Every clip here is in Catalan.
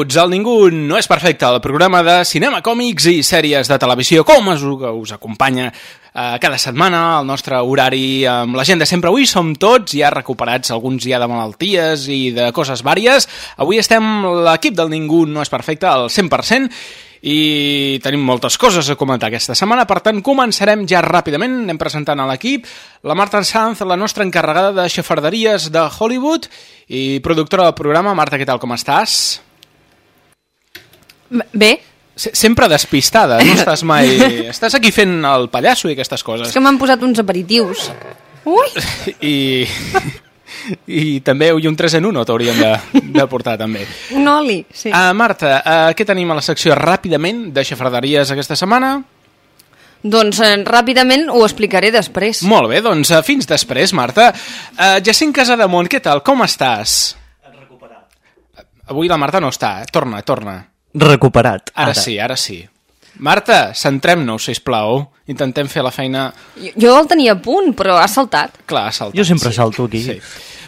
Benvinguts al Ningú no és perfecte, el programa de cinema, còmics i sèries de televisió, com us, us acompanya eh, cada setmana al nostre horari amb la gent de sempre. Avui som tots ja recuperats, alguns ja de malalties i de coses vàries. Avui estem l'equip del Ningú no és perfecte al 100%, i tenim moltes coses a comentar aquesta setmana, per tant començarem ja ràpidament, anem presentant a l'equip la Marta Sanz, la nostra encarregada de xafarderies de Hollywood i productora del programa. Marta, què tal, com estàs? Bé. Se sempre despistada, no estàs mai... estàs aquí fent el pallasso i aquestes coses. És que m'han posat uns aperitius. Ui! I... I també i un 3 en 1 t'hauríem de, de portar també. Un oli, sí. Uh, Marta, uh, què tenim a la secció ràpidament de xafarderies aquesta setmana? Doncs eh, ràpidament ho explicaré després. Molt bé, doncs uh, fins després, Marta. Uh, Jacint Casademont, què tal? Com estàs? Recuperat. Avui la Marta no està, eh? Torna, torna. Recuperat. Ara, ara. sí, ara sí. Marta, centrem-nos, sisplau. Intentem fer la feina... Jo, jo el tenia a punt, però ha saltat. Clar, ha saltat. Jo sempre sí. salto aquí. Sí.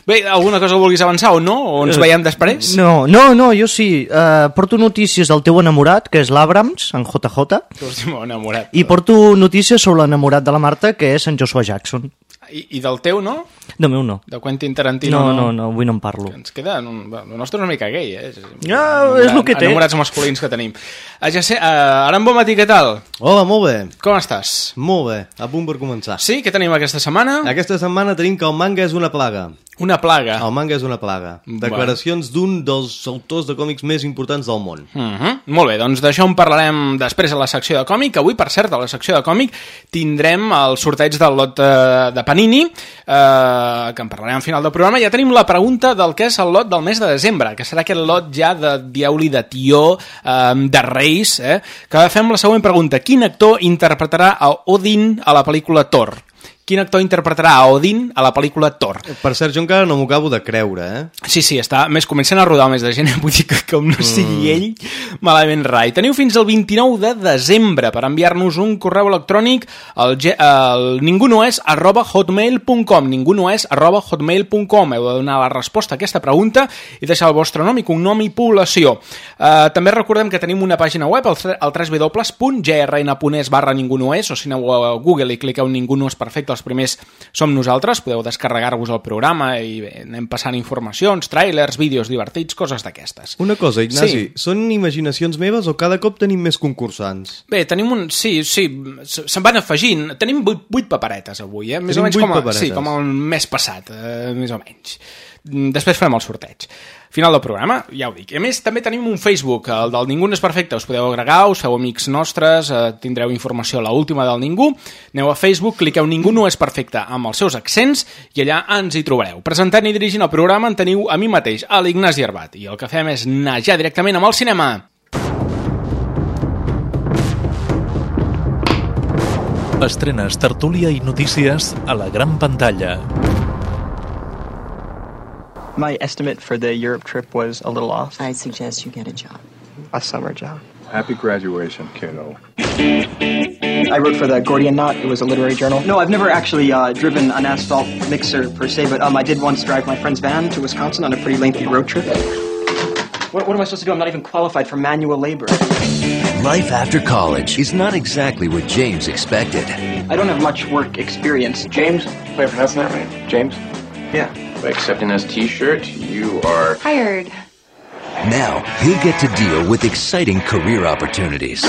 Bé, alguna cosa vulguis avançar o no? O ens veiem després? No, no, no, jo sí. Uh, porto notícies del teu enamorat, que és l'Abrams, en JJ, Tu ets enamorat. i porto notícies sobre l'enamorat de la Marta, que és en Joshua Jackson. I, I del teu, no? De meu no. De Quentin Tarantino, No, no, no, avui no en parlo. Ens queda... Un, el nostre és una mica gay, eh? Ja, és el que té. Enamorats masculins que tenim. Uh, ja sé, uh, ara en bon matí, què tal? Hola, molt bé. Com estàs? Molt bé, a punt per començar. Sí, què tenim aquesta setmana? Aquesta setmana tenim que el manga és una plaga. Una plaga. El manga és una plaga. Declaracions d'un dels autors de còmics més importants del món. Uh -huh. Molt bé, doncs d'això en parlarem després a la secció de còmic. Avui, per cert, a la secció de còmic tindrem el sorteig del lot de, de Panini, eh, que en parlarem al final del programa. Ja tenim la pregunta del que és el lot del mes de desembre, que serà aquest lot ja de diauli de tió, eh, de reis, eh, que fem la següent pregunta. Quin actor interpretarà a Odin a la pel·lícula Thor? Quin actor interpretarà a Odin a la pel·lícula Thor? Per cert, jo encara no m'ho acabo de creure, eh? Sí, sí, està, més comencen a rodar més de gent, vull dir que com no sigui ell, malament rai. Teniu fins al 29 de desembre per enviar-nos un correu electrònic al, ge- al ningunoes arroba hotmail.com ningunoes arroba hotmail.com Heu de donar la resposta a aquesta pregunta i deixar el vostre nom i cognom i població. Uh, també recordem que tenim una pàgina web, el, el www.grn.es barra ningunoes, o si aneu a Google i cliqueu Ningú no és perfecte, els primers som nosaltres, podeu descarregar-vos el programa i bé, anem passant informacions, tràilers, vídeos divertits, coses d'aquestes. Una cosa, Ignasi, Sí. són imaginacions meves o cada cop tenim més concursants? Bé, tenim un... Sí, sí, se- se'n van afegint. Tenim vuit, vuit paperetes avui, eh? Més Tenim o menys com, a, paperetes. sí, com el mes passat, eh, més o menys. Mm, Després farem el sorteig. Final del programa, ja ho dic. A més, també tenim un Facebook, el del Ningú no és perfecte. Us podeu agregar, us feu amics nostres, eh, tindreu informació a la última del Ningú. Aneu a Facebook, cliqueu Ningú no és perfecte amb els seus accents i allà ens hi trobareu. Presentant i dirigint el programa en teniu a mi mateix, a l'Ignasi Arbat. I el que fem és anar ja directament amb el cinema. Estrenes, tertúlia i notícies a la gran pantalla. My estimate for the Europe trip was a little off. I suggest you get a job. A summer job. Happy graduation, kiddo. I wrote for the Gordian Knot. It was a literary journal. No, I've never actually uh, driven an asphalt mixer per se, but um, I did once drive my friend's van to Wisconsin on a pretty lengthy road trip. What, what am I supposed to do? I'm not even qualified for manual labor. Life after college is not exactly what James expected. I don't have much work experience. James? Wait, I'm that right? James? Yeah. By accepting this t-shirt, you are... Hired. Now, he'll get to deal with exciting career opportunities.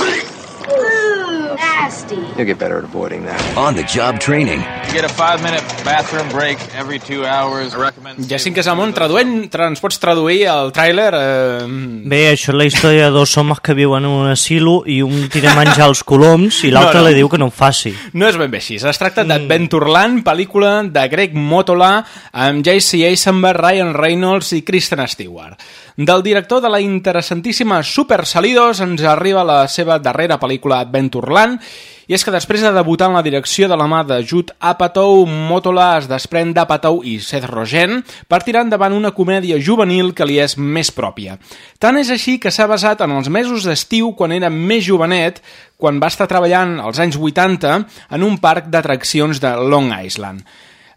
Nasty. You'll get better at avoiding that. On the job training. You get a five minute bathroom break every two hours. I recommend. Jacint Casamont, traduent, tra ens pots traduir el tràiler? Eh... Bé, això és la història de dos homes que viuen en un asilo i un tira a menjar els coloms i l'altre No, no. li diu que no ho faci. No és ben bé així. Es tracta d'Adventureland, pel·lícula de Greg Motola, amb J.C. Eisenberg, Ryan Reynolds i Kristen Stewart. Del director de la interessantíssima Super Salidos ens arriba la seva darrera pel·lícula Adventureland, i és que després de debutar en la direcció de la mà de Jude Apatow, Motola es desprèn d'Apatow i Seth Rogen per tirar endavant una comèdia juvenil que li és més pròpia. Tant és així que s'ha basat en els mesos d'estiu quan era més jovenet, quan va estar treballant als anys 80 en un parc d'atraccions de Long Island.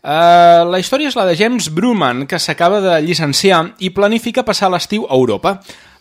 Uh, la història és la de James Bruman, que s'acaba de llicenciar i planifica passar l'estiu a Europa.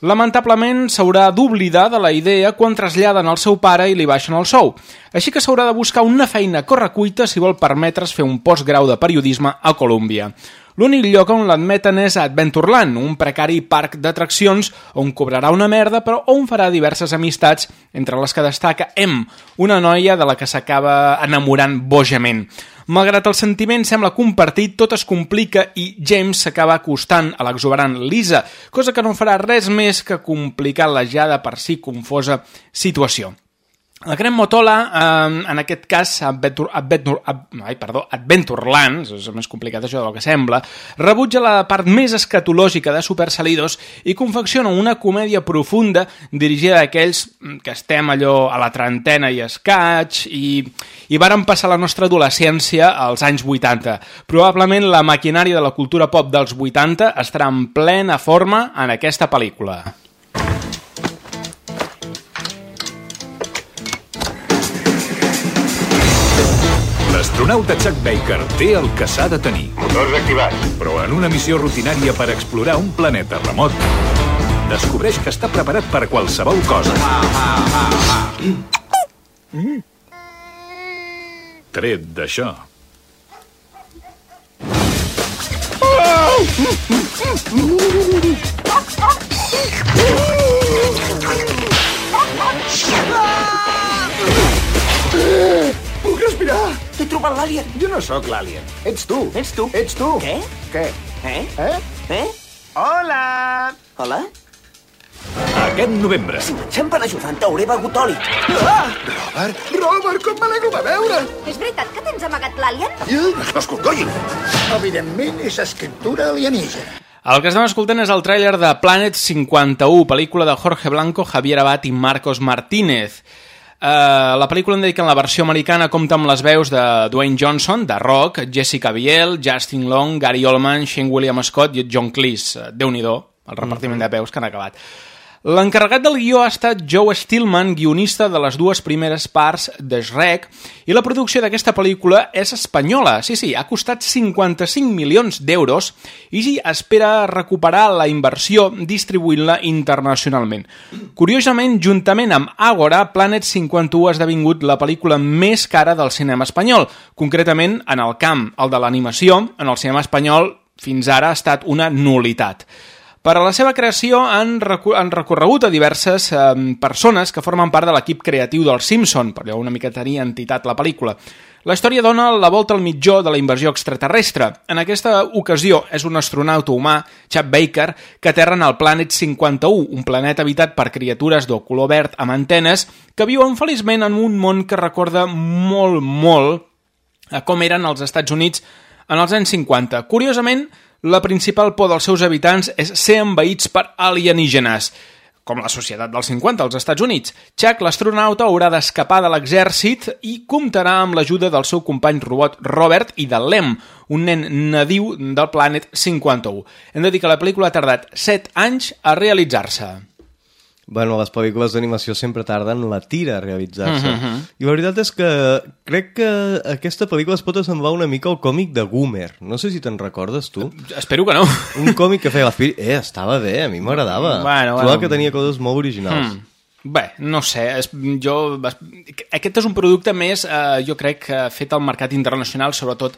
Lamentablement s'haurà d'oblidar de la idea quan traslladen el seu pare i li baixen el sou. Així que s'haurà de buscar una feina correcuita si vol permetre's fer un postgrau de periodisme a Colòmbia. L'únic lloc on l'admeten és Adventureland, un precari parc d'atraccions on cobrarà una merda però on farà diverses amistats, entre les que destaca Em, una noia de la que s'acaba enamorant bojament. Malgrat el sentiment sembla compartit, tot es complica i James s'acaba acostant a l'exuberant Lisa, cosa que no farà res més que complicar la ja de per si confosa situació. La Crem Motola, eh, en aquest cas, Adventure, Adventure, Ad- ai, perdó, Adventureland, és més complicat això del que sembla, rebutja la part més escatològica de Super Salidos i confecciona una comèdia profunda dirigida a aquells mm, que estem allò a la trentena i escaig i, i varen passar la nostra adolescència als anys 80. Probablement la maquinària de la cultura pop dels 80 estarà en plena forma en aquesta pel·lícula. L'astronauta Chuck Baker té el que s'ha de tenir. Motors activats. Però en una missió rutinària per explorar un planeta remot, descobreix que està preparat per qualsevol cosa. Tret d'això. Puc Trobat l'àlien! Jo no sóc l'àlien. Ets tu. Ets tu. Ets tu. Què? Què? Eh? Eh? Eh? Hola! Hola? Aquest novembre, Marxem per ajudant hauré begut oli. Ah! Robert! Robert, com m'alegro de veure! És veritat que tens amagat l'àlien? No es concollin! Evidentment és escriptura alienígena. El que estem escoltant és el tràiler de Planet 51, pel·lícula de Jorge Blanco, Javier Abad i Marcos Martínez. Uh, la pel·lícula en la versió americana compta amb les veus de Dwayne Johnson, de Rock, Jessica Biel, Justin Long, Gary Oldman, Shane William Scott i John Cleese. déu nhi el repartiment de veus que han acabat. L'encarregat del guió ha estat Joe Stillman, guionista de les dues primeres parts de Shrek, i la producció d'aquesta pel·lícula és espanyola. Sí, sí, ha costat 55 milions d'euros i sí, espera recuperar la inversió distribuint-la internacionalment. Curiosament, juntament amb Ágora, Planet 51 ha esdevingut la pel·lícula més cara del cinema espanyol, concretament en el camp, el de l'animació, en el cinema espanyol fins ara ha estat una nulitat. Per a la seva creació han, recu han recorregut a diverses eh, persones que formen part de l'equip creatiu del Simpson, per allò una mica tenir entitat la pel·lícula. La història dona la volta al mitjó de la invasió extraterrestre. En aquesta ocasió és un astronauta humà, Chad Baker, que aterra en el Planet 51, un planeta habitat per criatures de color verd amb antenes que viuen feliçment en un món que recorda molt, molt a com eren els Estats Units en els anys 50. Curiosament, la principal por dels seus habitants és ser envaïts per alienígenes, com la societat dels 50 als Estats Units. Chuck, l'astronauta, haurà d'escapar de l'exèrcit i comptarà amb l'ajuda del seu company robot Robert i de Lem, un nen nadiu del Planet 51. Hem de dir que la pel·lícula ha tardat 7 anys a realitzar-se. Bueno, les pel·lícules d'animació sempre tarden la tira a realitzar-se. Mhm. I la veritat és que crec que aquesta pel·lícula es pot assemblar una mica al còmic de Goomer. No sé si te'n recordes, tu. Espero que no. Un còmic que feia la fi... Eh, estava bé, a mi m'agradava. Bueno, Trobava bueno. que tenia coses molt originals. Hmm. Bé, no sé, és, jo, aquest és un producte més, eh, jo crec, que fet al mercat internacional, sobretot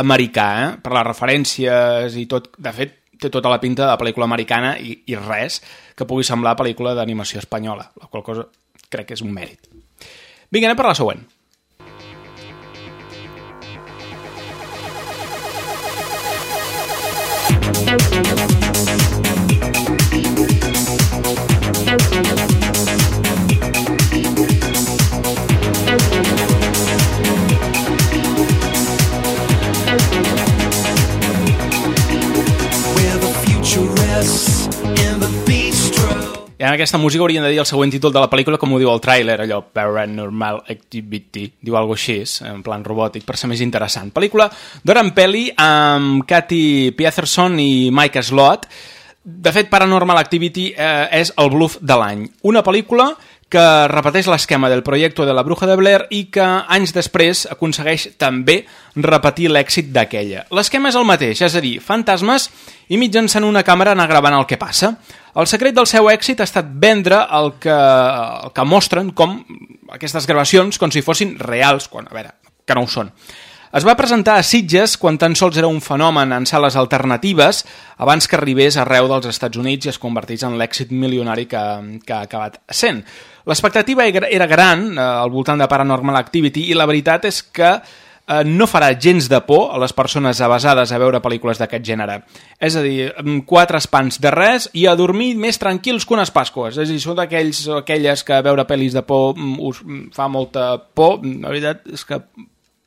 americà, eh? per les referències i tot. De fet, té tota la pinta de pel·lícula americana i, i res que pugui semblar pel·lícula d'animació espanyola, la qual cosa crec que és un mèrit. Vinga, anem per la següent. Where I en aquesta música haurien de dir el següent títol de la pel·lícula, com ho diu el tràiler, allò Paranormal Activity, diu alguna així, en plan robòtic, per ser més interessant. Pel·lícula d'Oran Pelli amb Cathy Pieterson i Mike Slot. De fet, Paranormal Activity eh, és el bluff de l'any. Una pel·lícula que repeteix l'esquema del projecte de la Bruja de Blair i que anys després aconsegueix també repetir l'èxit d'aquella. L'esquema és el mateix, és a dir, fantasmes i mitjançant una càmera anar gravant el que passa. El secret del seu èxit ha estat vendre el que, el que mostren com aquestes gravacions com si fossin reals, quan, a veure, que no ho són. Es va presentar a Sitges quan tan sols era un fenomen en sales alternatives abans que arribés arreu dels Estats Units i es convertís en l'èxit milionari que, que ha acabat sent. L'expectativa era gran eh, al voltant de Paranormal Activity i la veritat és que eh, no farà gens de por a les persones avasades a veure pel·lícules d'aquest gènere. És a dir, quatre espans de res i a dormir més tranquils que unes Pasques. És a dir, són d'aquells aquelles que veure pel·lis de por mm, us fa molta por. La veritat és que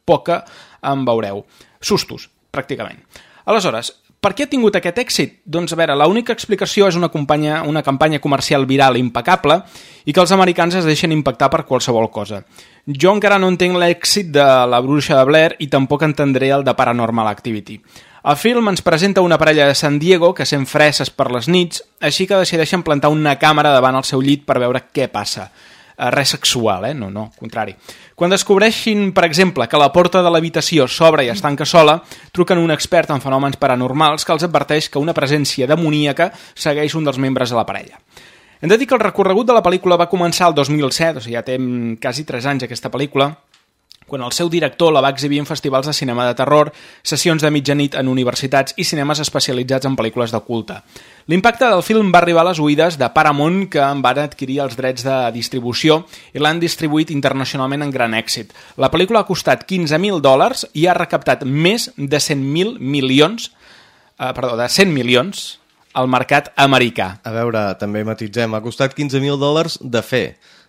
poca en veureu. Sustos, pràcticament. Aleshores, per què ha tingut aquest èxit? Doncs, a veure, l'única explicació és una, companya, una campanya comercial viral impecable i que els americans es deixen impactar per qualsevol cosa. Jo encara no entenc l'èxit de La bruixa de Blair i tampoc entendré el de Paranormal Activity. El film ens presenta una parella de San Diego que sent freses per les nits, així que decideixen plantar una càmera davant el seu llit per veure què passa. Eh, res sexual, eh? No, no, contrari. Quan descobreixin, per exemple, que la porta de l'habitació s'obre i es tanca sola, truquen un expert en fenòmens paranormals que els adverteix que una presència demoníaca segueix un dels membres de la parella. Hem de dir que el recorregut de la pel·lícula va començar el 2007, o sigui, ja té mm, quasi 3 anys aquesta pel·lícula, quan el seu director la va exhibir en festivals de cinema de terror, sessions de mitjanit en universitats i cinemes especialitzats en pel·lícules de culte. L'impacte del film va arribar a les oïdes de Paramount, que en van adquirir els drets de distribució i l'han distribuït internacionalment en gran èxit. La pel·lícula ha costat 15.000 dòlars i ha recaptat més de 100.000 milions, eh, perdó, de 100 milions al mercat americà. A veure, també matitzem, ha costat 15.000 dòlars de fer.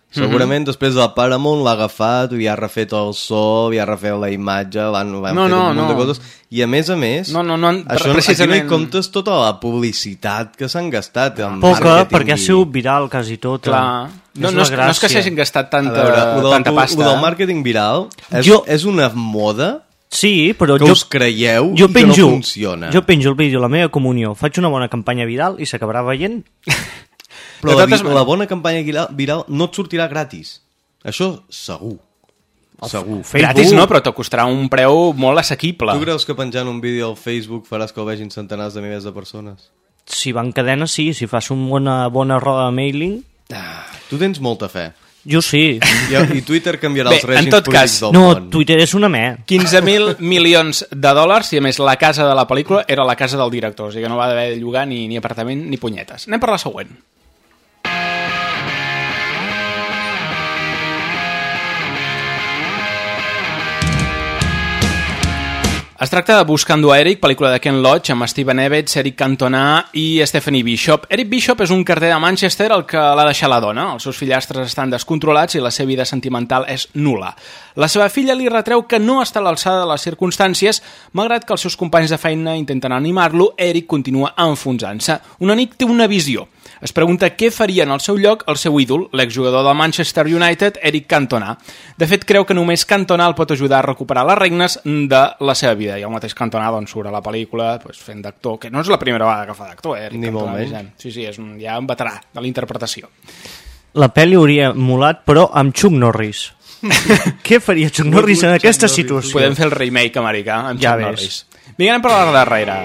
Segurament mm -hmm. després del Paramount l'ha agafat, i ha refet el so, i ha refet la imatge, van, van No, fer no, un munt no. de coses. I a més a més, No, no, no, això, precisament- aquí no hi comptes tota la publicitat que s'han gastat. en Poca, màrqueting perquè ha sigut viral quasi tota. Clar. No, no, és, no és que s'hagin gastat tanta, a veure, ho del, tanta pasta. Ho del eh? màrqueting viral és, Jo- és una moda Sí, però que jo, us creieu jo penjo, que no funciona. Jo penjo el vídeo a la meva comunió, faig una bona campanya viral i s'acabarà veient. Però la, vi- la bona campanya viral, no et sortirà gratis. Això segur. Segur. Gratis no, però te costarà un preu molt assequible. Tu creus que penjant un vídeo al Facebook faràs que el vegin centenars de milers de persones? Si va en cadena, sí. Si fas una bona, bona roda de mailing... Tu tens molta fe. Jo sí. I, i Twitter canviarà Bé, els règims en tot polítics cas, del No, món. Twitter és una me. 15.000 milions de dòlars i a més la casa de la pel·lícula era la casa del director, o sigui que no va haver de llogar ni, ni apartament ni punyetes. Anem per la següent. Es tracta de Buscando a Eric, pel·lícula de Ken Loach amb Steven Evans, Eric Cantona i Stephanie Bishop. Eric Bishop és un carter de Manchester al que l'ha deixat la dona. Els seus fillastres estan descontrolats i la seva vida sentimental és nula. La seva filla li retreu que no està a l'alçada de les circumstàncies, malgrat que els seus companys de feina intenten animar-lo, Eric continua enfonsant-se. Una nit té una visió. Es pregunta què faria en el seu lloc el seu ídol, l'exjugador del Manchester United, Eric Cantona. De fet, creu que només Cantona el pot ajudar a recuperar les regnes de la seva vida. I el mateix Cantona doncs, surt a la pel·lícula doncs, fent d'actor, que no és la primera vegada que fa d'actor, eh, Eric Ni molt Cantona, diguem. Sí, sí, és un, ja un veterà de la interpretació. La pel·li hauria molat, però amb Chuck Norris. Què faria Chuck Norris en aquesta situació? Podem fer el remake americà amb Ja Chuck ves. Norris. Vinga, anem per la darrera.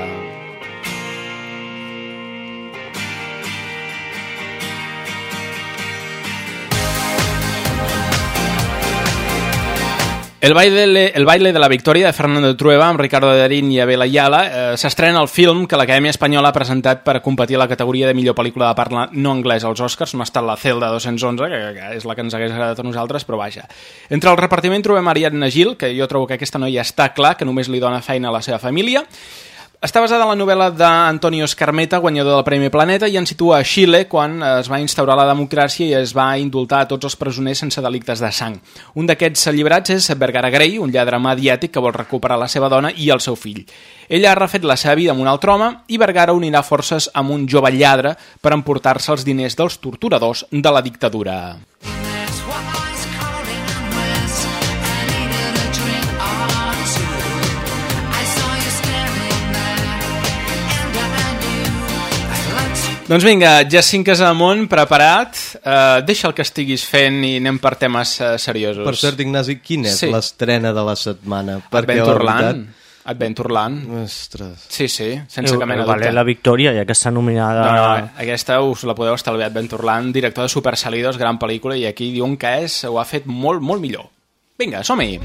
El baile, el baile de la victòria de Fernando Trueba amb Ricardo Darín i Abel Ayala eh, s'estrena el film que l'Acadèmia Espanyola ha presentat per competir a la categoria de millor pel·lícula de parla no anglès als Oscars. No ha estat la Celda 211, que, que és la que ens hagués agradat a nosaltres, però vaja. Entre el repartiment trobem Ariadna Gil, que jo trobo que aquesta noia està clar, que només li dona feina a la seva família. Està basada en la novel·la d'Antonio Escarmeta, guanyador del Premi Planeta, i ens situa a Xile quan es va instaurar la democràcia i es va indultar a tots els presoners sense delictes de sang. Un d'aquests alliberats és Vergara Grey, un lladre mediàtic que vol recuperar la seva dona i el seu fill. Ella ha refet la seva vida amb un altre home i Vergara unirà forces amb un jove lladre per emportar-se els diners dels torturadors de la dictadura. Doncs vinga, Jacint Casamont, preparat. Uh, deixa el que estiguis fent i anem per temes uh, seriosos. Per cert, Ignasi, quina és Sí. l'estrena de la setmana? Adventureland. Adventureland. Ostres. Sí, sí, sense cap mena de vale dubte. la victòria, ja que està nominada... No, no, aquesta us la podeu estalviar, Adventureland, director de Super Salidos, gran pel·lícula, i aquí diuen que és, ho ha fet molt, molt millor. Vinga, som-hi!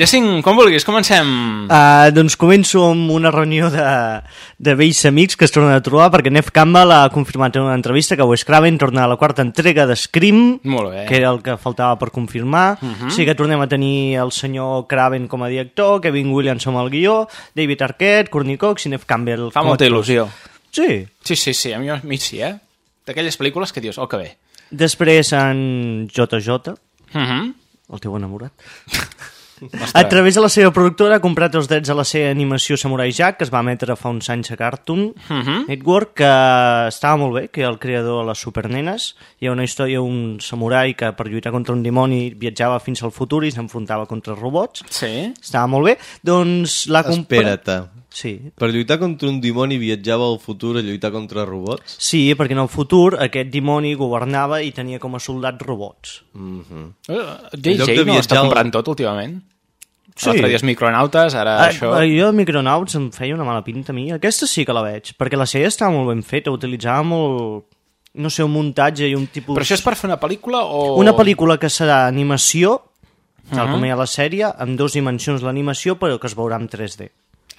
Jacint, com vulguis, comencem. Uh, doncs començo amb una reunió de, de vells amics que es tornen a trobar perquè Nef Campbell ha confirmat en una entrevista que Wes Craven torna a la quarta entrega de Scream, que era el que faltava per confirmar. Mhm. Sí que tornem a tenir el senyor Craven com a director, Kevin Williams com el guió, David Arquette, Courtney Cox i Nef Campbell Fa molta il·lusió. Sí. Sí, sí, sí, a mi, a mi sí, eh? D'aquelles pel·lícules que dius, oh, que bé. Després en JJ, Mhm. el teu enamorat. A través de la seva productora ha comprat els drets a la seva animació Samurai Jack, que es va emetre fa uns anys a Cartoon Mhm. Network, que estava molt bé, que era el creador de les Supernenes. Hi ha una història d'un samurai que per lluitar contra un dimoni viatjava fins al futur i s'enfrontava contra robots. Sí. Estava molt bé. Doncs l'ha comprat... Espera't. Sí. Per lluitar contra un dimoni viatjava al futur a lluitar contra robots? Sí, perquè en el futur aquest dimoni governava i tenia com a soldats robots. Mm -hmm. Uh, JJ no està comprant tot últimament? Sí. L'altre dia és Micronautas, ara Ah, això... ah, Jo de Micronauts em feia una mala pinta a mi. Aquesta sí que la veig, perquè la sèrie estava molt ben feta, utilitzava molt, no sé, un muntatge i un tipus... Però això és per fer una pel·lícula o...? Una pel·lícula que serà animació, tal Mhm. com hi ha a la sèrie, amb dues dimensions l'animació, però que es veurà en 3D.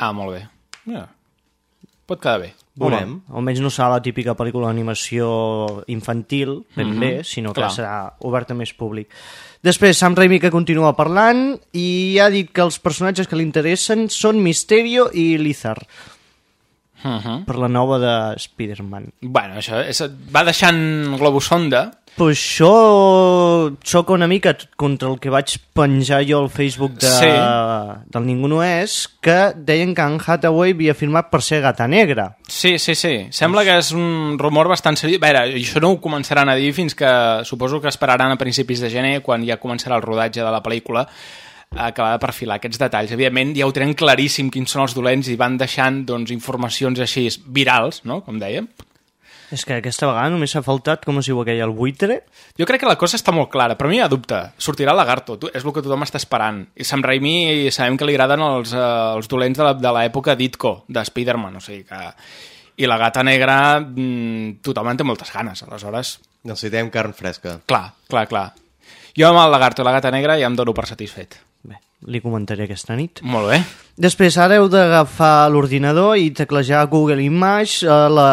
Ah, molt bé. Ja. Pot quedar bé. Home, almenys no serà la típica pel·lícula d'animació infantil, ben Mhm, bé, sinó que clar. serà oberta més públic. Després, Sam Raimi que continua parlant i ha dit que els personatges que li interessen són Misterio i Lizard, Uh -huh. per la nova de Spider-Man. Bueno, això és, va deixant globus sonda. Pues això xoca una mica contra el que vaig penjar jo al Facebook de, Sí. del Ningú no és, que deien que Anne Hathaway havia firmat per ser gata negra. Sí, sí, sí. Sembla que és un rumor bastant seriós. A veure, això no ho començaran a dir fins que suposo que esperaran a principis de gener, quan ja començarà el rodatge de la pel·lícula, acabar de perfilar aquests detalls. Evidentment, ja ho tenen claríssim quins són els dolents i van deixant doncs, informacions així virals, no? com dèiem. És que aquesta vegada només ha faltat, com es diu aquell, el buitre? Jo crec que la cosa està molt clara, però a mi hi ha dubte. Sortirà el lagarto, tu, és el que tothom està esperant. I Sam Raimi sabem que li agraden els, eh, els dolents de la- de l'època Ditko, de Spider-Man, o sigui que... I la gata negra, mm, tothom en té moltes ganes, aleshores... Necessitem carn fresca. Clar, clar, clar. Jo amb el lagarto i la gata negra ja em dono per satisfet. Bé, li comentaré aquesta nit. Molt bé. Després, ara heu d'agafar l'ordinador i teclejar Google Image a la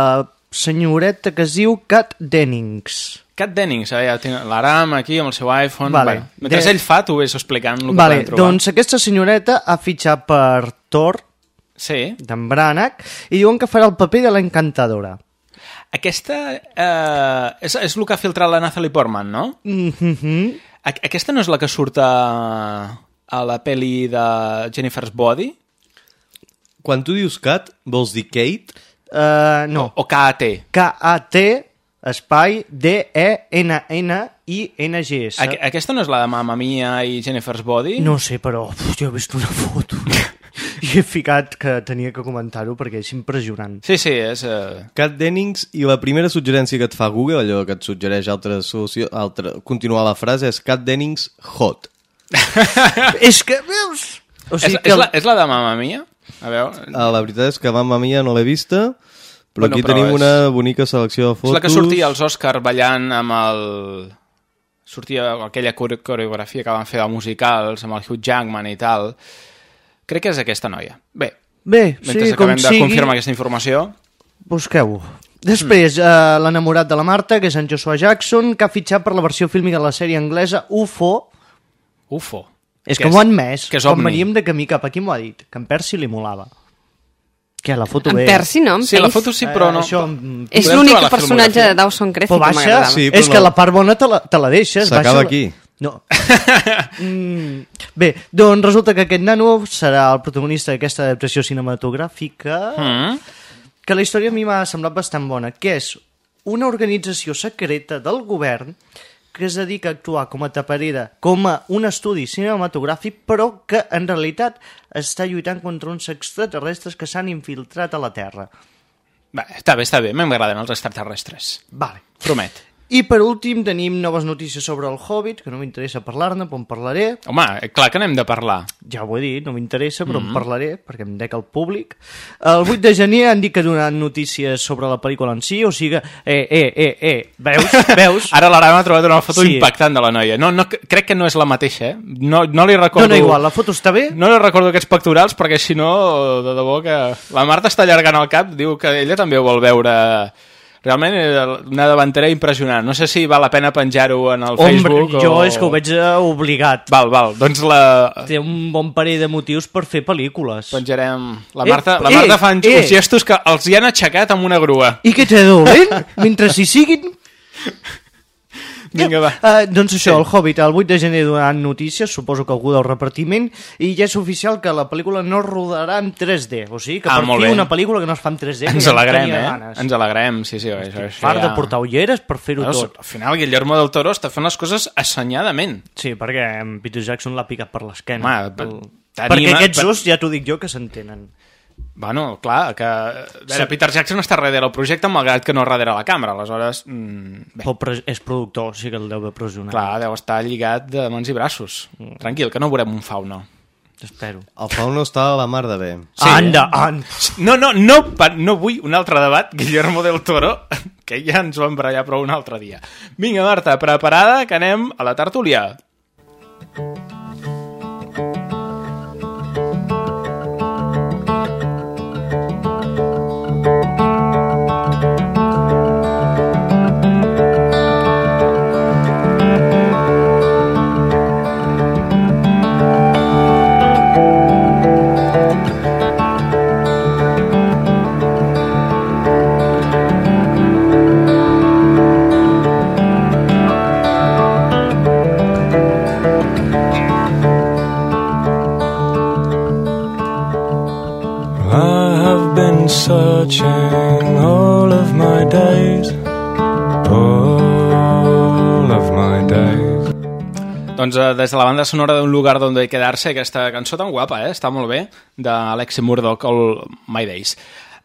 senyoreta que es diu Kat Dennings. Kat Dennings, eh, ja tinc l'Aram aquí amb el seu iPhone. Vale. Bueno, mentre De- ell fa, tu vés explicant el que Vale, podem trobar. doncs aquesta senyoreta ha fitxat per Thor, Sí. d'en Branagh, i diuen que farà el paper de l'encantadora. Aquesta eh, és, és el que ha filtrat la Natalie Portman, no? Mm -hmm. Aquesta no és la que surt a, a la peli de Jennifer's Body? Quan tu dius Cat, vols dir Kate? Uh, no. O KAT? K-A-T, espai, D-E-N-N-I-N-G-S. Aqu aquesta no és la de Mamma Mia i Jennifer's Body? No sé, però uf, jo he vist una foto i he ficat que tenia que comentar-ho perquè és impressionant. Sí, sí, és... Uh... Cat Dennings, i la primera suggerència que et fa Google, allò que et suggereix altra solució, altra, continuar la frase, és Cat Dennings hot. és que, veus... O sigui és, que és, la, és la de Mamma Mia? A veure... Ah, la veritat és que Mamma Mia no l'he vista, però Bueno, aquí però tenim és- una bonica selecció de És fotos. la que sortia als Oscar ballant amb el... Sortia aquella core- coreografia que van fer de musicals amb el Hugh Jackman i tal. Crec que és aquesta noia. Bé, Bé, mentre sí, acabem de sigui, confirmar aquesta informació... busqueu-ho. Després, eh, l'enamorat de la Marta, que és en Joshua Jackson, que ha fitxat per la versió fílmica de la sèrie anglesa UFO. UFO. És Què que m'ho han més. Que és Quan veníem de camí cap aquí m'ho ha dit. Que en Percy li molava. Que la foto En bé. Percy no, en Sí, la foto sí, però no... Eh, això, mm, És l'únic personatge de Dawson Però que m'agradava. Sí, és però que la part bona te la, te la deixes. S'acaba baixa- aquí. No. mm, bé, doncs resulta que aquest nano serà el protagonista d'aquesta adaptació cinematogràfica Mm. que la història a mi m'ha semblat bastant bona, que és una organització secreta del govern que es dedica a actuar com a taparera, com a un estudi cinematogràfic, però que en realitat està lluitant contra uns extraterrestres que s'han infiltrat a la Terra. Va, està bé, està bé. M'agraden els extraterrestres. Vale. Promet. I per últim tenim noves notícies sobre el Hobbit, que no m'interessa parlar-ne, però en parlaré. Home, eh, clar que n'hem de parlar. Ja ho he dit, no m'interessa, però mm Mhm. -hmm. en parlaré, perquè em dec al públic. El 8 de gener han dit que donaran notícies sobre la pel·lícula en si, o sigui, eh, eh, eh, eh, veus, veus? Ara l'Aram ha trobat una foto Sí. impactant de la noia. No, no, crec que no és la mateixa, eh? No, no li recordo... Dona igual, la foto està bé? No li recordo aquests pectorals, perquè si no, de debò que... La Marta està allargant el cap, diu que ella també ho vol veure... Realment és una davantera impressionant. No sé si val la pena penjar-ho en el Hombre, Facebook jo o... és que ho veig eh, obligat. Val, val, doncs la... Té un bon parell de motius per fer pel·lícules. Penjarem... La Eh, Marta, la eh, Marta fa uns eh. uns gestos que els hi han aixecat amb una grua. I què té dolent? Mentre hi siguin... Vinga, va. Uh, doncs això, el Hobbit, el 8 de gener donaran notícies, suposo que algú del repartiment, i ja és oficial que la pel·lícula no rodarà en 3D, o sigui que Ah, per fi una pel·lícula que no es fa en 3D. que Ens alegrem, eh? ganes. Ens alegrem, sí, sí. Això, això Fart ja- de portar ulleres per fer-ho tot. Al final, Guillermo del Toro està fent les coses assenyadament. Sí, perquè en Peter Jackson l'ha picat per l'esquena. Home, El- tenim- Perquè aquests per- dos, ja t'ho dic jo, que s'entenen. Bueno, clar, que... A veure, Sí. Peter Jackson està darrere el projecte, malgrat que no darrere la càmera, aleshores... Mm, bé, Però és productor, o sigui que el deu de pressionar. clar, deu estar lligat de mans i braços. Tranquil, que no veurem un fauno. Espero. El Fauno està a la mar de bé. Sí. Anda, anda. No, no, no, no vull un altre debat, Guillermo del Toro, que ja ens vam barallar prou un altre dia. Vinga, Marta, preparada, que anem a la tertúlia. Des de la banda sonora d'un lugar donde quedarse, aquesta cançó tan guapa, eh? està molt bé, d'Alexi Murdoch, All My Days.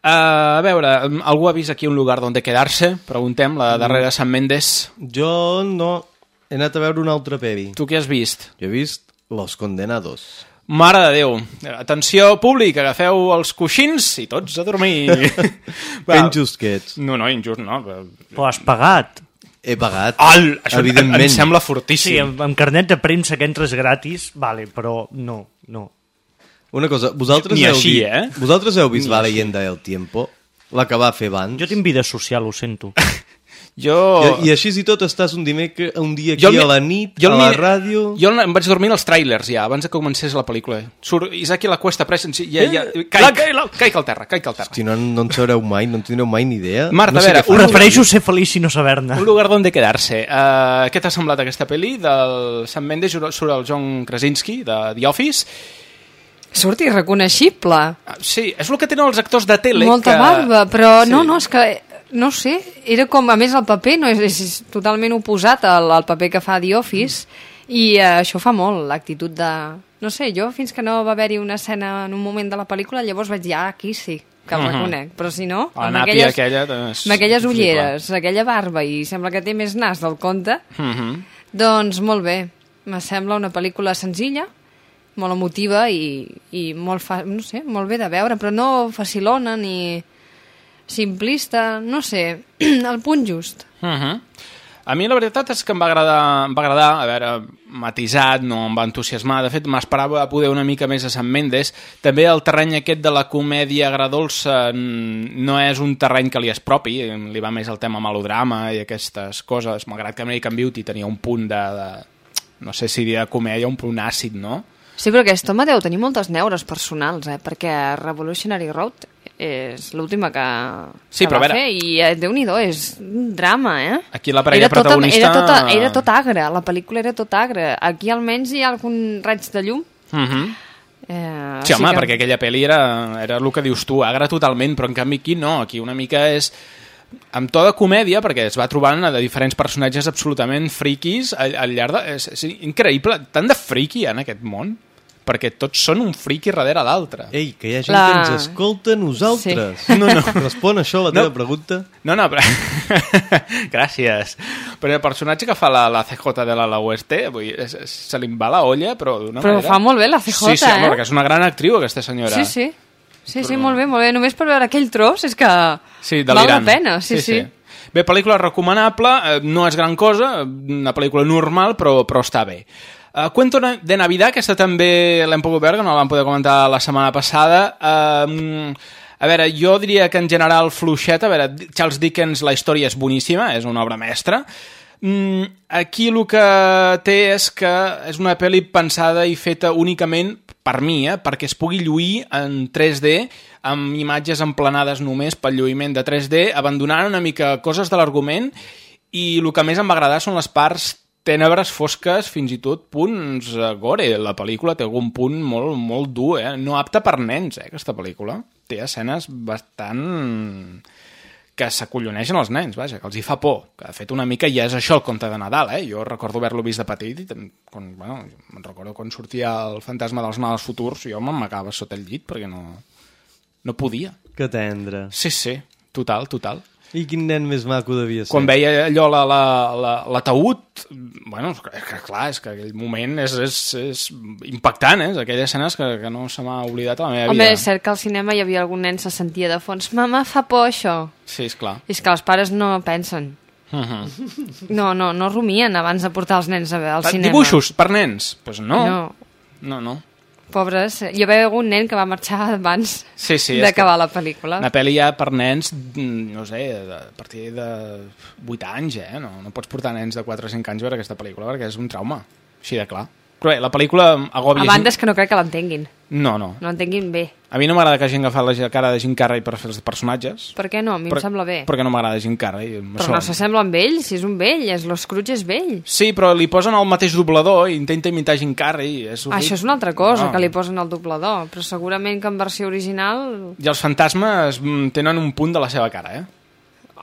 Uh, a veure, algú ha vist aquí un lugar donde quedarse? Preguntem, la darrere Sant Mendes. Jo no... He anat a veure una altra peli. Tu què has vist? Jo he vist Los Condenados. Mare de Déu. Atenció, públic, agafeu els coixins i tots a dormir. Que injust que ets. No, no, injust no. Però has pagat. He pagat, Al, això evidentment. em sembla Sí, fortíssim. amb, amb carnet de premsa que entres gratis, vale, però no, no. Una cosa, vosaltres Ni heu, així, vist, eh? vosaltres heu vist Ni La així. leyenda del tiempo? La que va fer abans? Jo tinc vida social, ho sento. Jo... I, I així i tot estàs un, dimecre, un dia aquí Jo a la nit, jo a la mi- ràdio... Jo em vaig dormir als trailers ja, abans de que comencés la pel·lícula. Surt Isaac i la Cuesta Presence, ja, ja, Eh, caic, caic al terra, caic al terra. Hosti, no, no en sabreu mai, no en tindreu mai ni idea. Marta, no a veure, un fas. Prefereixo ser feliç i no saber-ne. Un lugar donde quedarse. Uh, què t'ha semblat aquesta pel·li del Sam Mendes surt el John Krasinski de The Office? Surt irreconeixible. Uh, sí, és el que tenen els actors de tele. Molta que... barba, però Sí. no, no, és que no sé, era com, a més el paper no és, és totalment oposat al, al paper que fa The Office i eh, això fa molt, l'actitud de... No sé, jo fins que no va haver-hi una escena en un moment de la pel·lícula, llavors vaig dir, ah, aquí sí, que el Mhm. reconec, però si no, La amb aquelles, aquella, doncs, amb aquelles ulleres, aquella barba i sembla que té més nas del compte, Mhm. doncs molt bé, me sembla una pel·lícula senzilla molt emotiva i, i molt, fa, no sé, molt bé de veure, però no facilona ni simplista, no sé, el punt just. Uh -huh. A mi la veritat és que em va agradar, em va agradar a veure, matisat, no em va entusiasmar. De fet, m'esperava poder una mica més a Sant Mendes. També el terreny aquest de la comèdia agradolça no és un terreny que li és propi, li va més el tema melodrama i aquestes coses, malgrat que American Beauty tenia un punt de, de no sé si de comèdia, un punt àcid, no? Sí, però aquest home deu tenir moltes neures personals, eh? perquè Revolutionary Road és l'última que, Sí, que però va veure- fer i eh, Déu-n'hi-do, és un drama, eh? Aquí la parella era tota, protagonista- Era tot, era tot agre, la pel·lícula era tot agre. Aquí almenys hi ha algun raig de llum. Uh -huh. Eh, Sí, home, que... perquè aquella pel·li era, era el que dius tu, agra totalment, però en canvi aquí no, aquí una mica és amb to de comèdia, perquè es va trobant de diferents personatges absolutament friquis al, al llarg de... És, és increïble, tant de friqui en aquest món, perquè tots són un friqui darrere l'altre. Ei, que hi ha gent La- que ens escolta nosaltres. Sí. No, no. Respon això a la teva pregunta. No, no, però... Gràcies. Però el personatge que fa la, la CJ de la Oeste, vull és, és, se li va la olla, però d'una Però manera... fa molt bé la CJ, Sí, sí, eh? perquè és una gran actriu, aquesta senyora. Sí, sí. Sí, sí, molt bé, molt bé. Només per veure aquell tros és que Sí, val la delirant. pena. Sí, sí. Bé, pel·lícula recomanable, eh, no és gran cosa, una pel·lícula normal, però, però està bé. Uh, Cuento de Navidad, aquesta també l'hem pogut veure, que no la vam poder comentar la setmana passada. Uh, a veure, jo diria que en general fluixeta, a veure, Charles Dickens, la història és boníssima, és una obra mestra. Mm, aquí el que té és que és una pel·li pensada i feta únicament per mi, eh, perquè es pugui lluir en 3D amb imatges emplenades només pel lluïment de 3D, abandonant una mica coses de l'argument i el que més em va agradar són les parts tènebres fosques, fins i tot punts eh, gore. La pel·lícula té algun punt molt, molt dur, eh? No apta per nens, eh, aquesta pel·lícula. Té escenes bastant que s'acolloneixen els nens, vaja, que els hi fa por. Que, de fet, una mica ja és això el conte de Nadal, eh? Jo recordo haver-lo vist de petit i quan, bueno, me'n recordo quan sortia el fantasma dels Nadals futurs, jo m'amagava sota el llit perquè no, no podia. Que tendre. Sí, sí, total, total. I quin nen més maco devia ser. Quan veia allò la- la- la- l'ataúd, bueno, és que clar, és que aquell moment és, és, és impactant, eh? Aquelles escenes que, que no se m'ha oblidat a la meva Home, vida. és cert que al cinema hi havia algun nen que se sentia de fons «Mama, fa por això». Sí, és clar. I és que els pares no pensen. Uh -huh. No, no, no rumien abans de portar els nens a veure al cinema. Dibuixos per nens? Doncs pues no. No. No, no. Pobres. Jo veia algun nen que va marxar abans Sí, sí, d'acabar la pel·lícula. Una pel·li ja per nens, no sé, a partir de 8 anys, eh? No, no pots portar nens de 4 o 5 anys a veure aquesta pel·lícula perquè és un trauma, així de clar. Però bé, la pel·lícula agòbia... A banda és que no crec que l'entenguin. No, no. No l'entenguin bé. A mi no m'agrada que hagi agafat la cara de Jim Carrey per fer els personatges. Per què no? A mi Per- em sembla bé. Perquè no m'agrada Jim Carrey. Però no s'assembla amb ell, si és un vell, és l'Scrooge és vell. Sí, però li posen el mateix doblador i intenta imitar Jim Carrey. És Ah, això és una altra cosa, No. que li posen el doblador, però segurament que en versió original... I els fantasmes mm, tenen un punt de la seva cara, eh?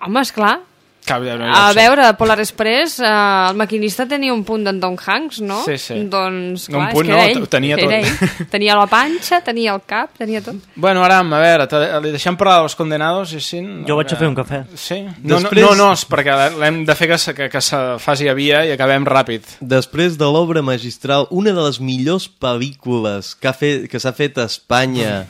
Home, és clar. Que, A veure, a Polar Express, eh, el maquinista tenia un punt d'en Tom Hanks, no? Sí, sí. Doncs, Un clar, és punt que no, era ell. ho tenia tot. Ell. Tenia la panxa, tenia el cap, tenia tot. Bueno, Aram, a veure, li deixem parlar dels condenados i així... Jo vaig a fer un cafè. Sí? No, Després- no, no, no, és perquè l'hem de fer que, se- que, que se faci a via i acabem ràpid. Després de l'obra magistral, una de les millors pel·lícules que ha fet, que s'ha fet a Espanya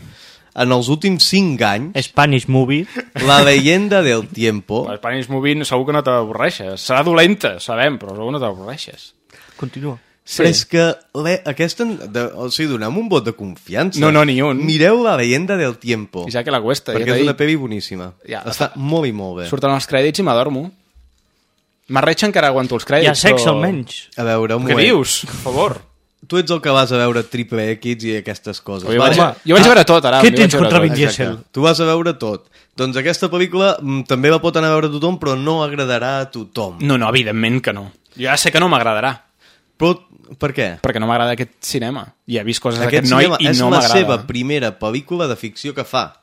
en els últims 5 anys... Spanish Movie. La leyenda del tiempo. El Spanish Movie segur que no t'avorreixes. Serà dolenta, sabem, però segur que no t'avorreixes. Continua. Sí. Però és que le, aquesta, de, o sigui, donem un vot de confiança. No, no, ni un. Mireu La leyenda del tiempo. I ja que la cuesta, Perquè ja és una dit. pel·li boníssima. Ja. Està molt i molt bé. Surten els crèdits i m'adormo. M'arreig encara aguanto els crèdits. Hi ha sexe, però- almenys. A veure, un Què moment. dius? Per favor. Tu ets el que vas a veure Triple X i aquestes coses. Jo vaig, jo vaig Ah, veure tot, ara. Què tens contra. Vin Diesel? Tu vas a veure tot. Doncs aquesta pel·lícula mm, també la pot anar a veure tothom, però no agradarà a tothom. No, no, evidentment que no. Jo ja sé que no m'agradarà. Però per què? Perquè no m'agrada aquest cinema. I he vist coses Aquest d'aquest noi cinema i és no la m'agrada. seva primera pel·lícula de ficció que fa.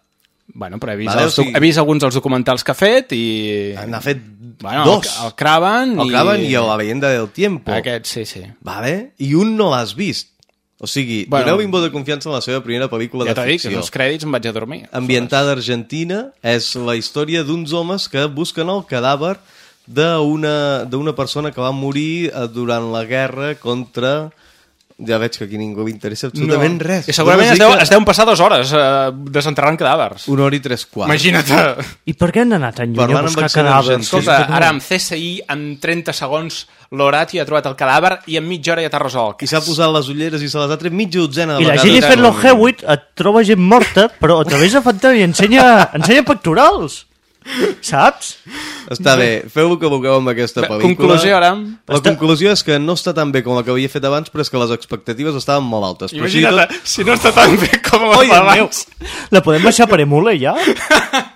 Bueno, però he vist, Vale, els, o sigui- he vist alguns dels documentals que ha fet i... N'ha fet bueno, dos. El, el Craven El i... Craven i La leyenda del tiempo. Aquest, sí, sí. Vale? I un no l'has vist. O sigui, Bueno. doneu un vot de confiança en la seva primera pel·lícula Ja de t'ho dic, ficció. en els crèdits em vaig a dormir. ambientada a Argentina, és la història d'uns homes que busquen el cadàver d'una d'una persona que va morir eh, durant la guerra contra Ja veig que aquí ningú li interessa absolutament res. I segurament es, Només dic deu, que es deuen passar dues hores eh, desenterrant cadàvers. Una hora i tres quarts. Imagina't. I per què han d'anar tan lluny Parlant a buscar cadàvers? Escolta, ara amb CSI, en 30 segons, l'Horati ha trobat el cadàver i en mitja hora ja t'ha resolt. I s'ha posat les ulleres i se les ha tret mitja dotzena de I la vegades. Jennifer Love Hewitt et troba gent morta, però a través de Fantasma i ensenya, ensenya pectorals. Saps? Està bé, feu el que vulgueu amb aquesta pel·lícula. conclusió, ara. La conclusió és que no està tan bé com la que havia fet abans, però és que les expectatives estaven molt altes. Però així i Imagina't, tot- si no està tan bé com Oi, Oi, Déu meu. abans. La podem baixar per emule, ja?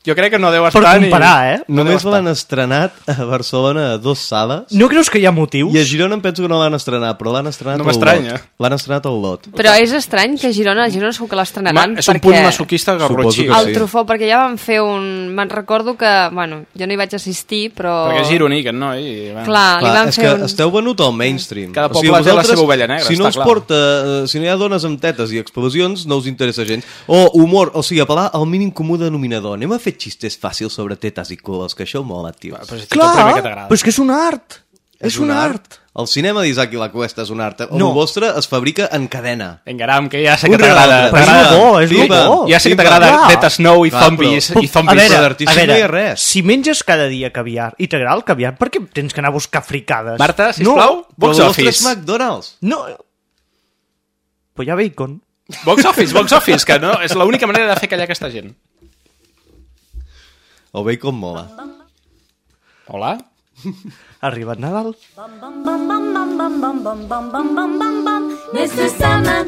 Jo crec que no deu Per estar comparar, ni... eh? No Només l'han estrenat a Barcelona a dos sales. No creus que hi ha motius? I a Girona em penso que no l'han estrenat, però l'han estrenat No al m'estranya. lot. L'han estrenat al lot. Però és estrany que a Girona, a Girona segur que l'estrenaran és un perquè... punt masoquista garrotxí. Que El sí. Trufó, perquè ja van fer un... Me'n recordo que, bueno, jo no hi vaig assistir, però... Perquè és gironí, aquest noi. I, bueno. Clar, li Clar, van és fer que un... esteu venut al mainstream. Cada poble té la seva ovella negra, Si no està clar. porta, eh, si no hi ha dones amb tetes i explosions, no us interessa gens. O humor, o sigui, apel·lar al mínim comú denominador. Anem a fer xistes fàcils sobre tetes i culos, que això mola, tio. Però el que Clar, t'agrada. però és que és un art. És, un art. El cinema d'Isaac i la Cuesta és un art. El No. vostre es fabrica en cadena. Vinga, Aram, que ja sé Un que t'agrada. regal, Però és lo bo, és lo bo. Ja sé que t'agrada. Death Snow i Clar, zombies. però- I A zombies. veure, a no hi veure ha res. si menges cada dia caviar i t'agrada el caviar, per què tens que anar a buscar fricades? Marta, sisplau, No, box Però el vostre és office. McDonald's. no. Pues hi ha bacon. Box office, box office, que no, és l'única manera de fer callar aquesta gent. El bacon mola. Hola? Ha arribat Nadal. Mr. Sandman,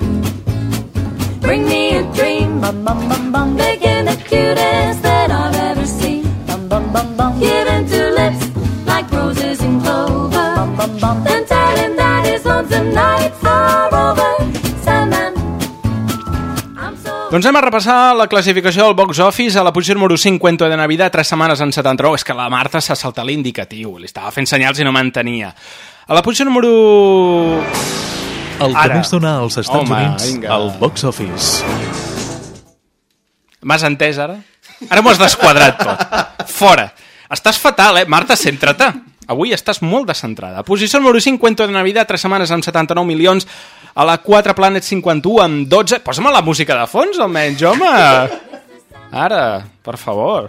bring me a dream. Bum, bum, bum, bum. Making the cutest that I've ever seen. Bum, bum, bum, bum. Giving two lips like roses in clover. Bum, bum, bum. Then tell him that his lonesome nights Doncs anem a repassar la classificació del box office a la posició número 50 de Navidad, 3 setmanes en 79. És que la Marta s'ha saltat l'indicatiu, li estava fent senyals i no m'entenia. A la posició número... El que Ara. més dona als Estats Home, Units vinga. al box office. M'has entès, ara? Ara m'ho has desquadrat tot. Fora. Estàs fatal, eh? Marta, centra-te. Avui estàs molt descentrada. Posició número 50 de Navidad, 3 setmanes amb 79 milions. A la 4 Planet 51 amb 12... Posa'm la música de fons, almenys, home! Ara, per favor.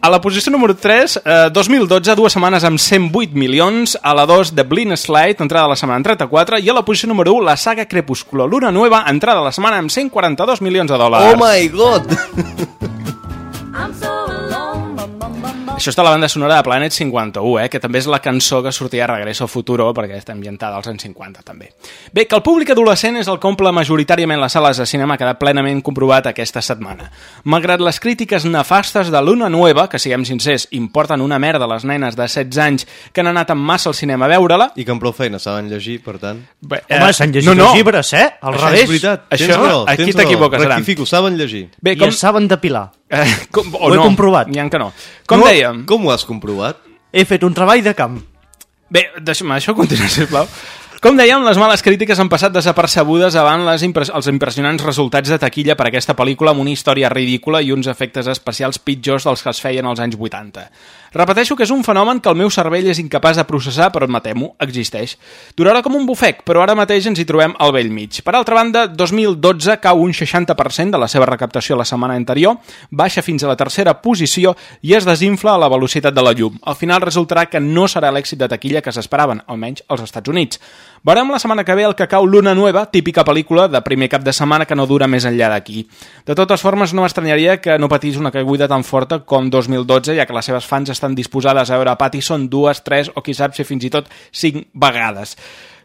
A la posició número 3, eh, 2012, dues setmanes amb 108 milions. A la 2, The Blind Slide, entrada de la setmana amb 34. I a la posició número 1, la saga Crepúsculo, Luna Nueva, entrada de la setmana amb 142 milions de dòlars. Oh my god! I'm so Això és de la banda sonora de Planet 51, eh? que també és la cançó que sortia a Regreso al Futuro, perquè està ambientada als anys 50, també. Bé, que el públic adolescent és el que omple majoritàriament les sales de cinema ha quedat plenament comprovat aquesta setmana. Malgrat les crítiques nefastes de Luna Nueva, que siguem sincers, importen una merda a les nenes de 16 anys que han anat amb massa al cinema a veure-la, I que amb prou feina saben llegir, per tant... Bé, Home, s'han llegit no, no. els llibres, eh? Al Això revés. és veritat, Això- tens raó, aquí t'equivoques, Aram. Rectifico, saben llegir. Bé, I es saben depilar. Eh, com, o Ho he no, comprovat. N'hi ha que no. Com No. dèiem, Com ho has comprovat? He fet un treball de camp. Bé, deixa'm, això continua, sisplau. Com dèiem, les males crítiques han passat desapercebudes davant les impres els impressionants resultats de taquilla per aquesta pel·lícula amb una història ridícula i uns efectes especials pitjors dels que es feien als anys 80. Repeteixo que és un fenomen que el meu cervell és incapaç de processar, però admetem-ho, existeix. Durarà com un bufec, però ara mateix ens hi trobem al vell mig. Per altra banda, 2012 cau un 60% de la seva recaptació la setmana anterior, baixa fins a la tercera posició i es desinfla a la velocitat de la llum. Al final resultarà que no serà l'èxit de taquilla que s'esperaven, almenys als Estats Units. Veurem la setmana que ve el que cau Luna Nueva, típica pel·lícula de primer cap de setmana que no dura més enllà d'aquí. De totes formes, no m'estranyaria que no patís una caiguda tan forta com 2012, ja que les seves fans estan disposades a veure Pattison dues, tres o qui sap si fins i tot cinc vegades.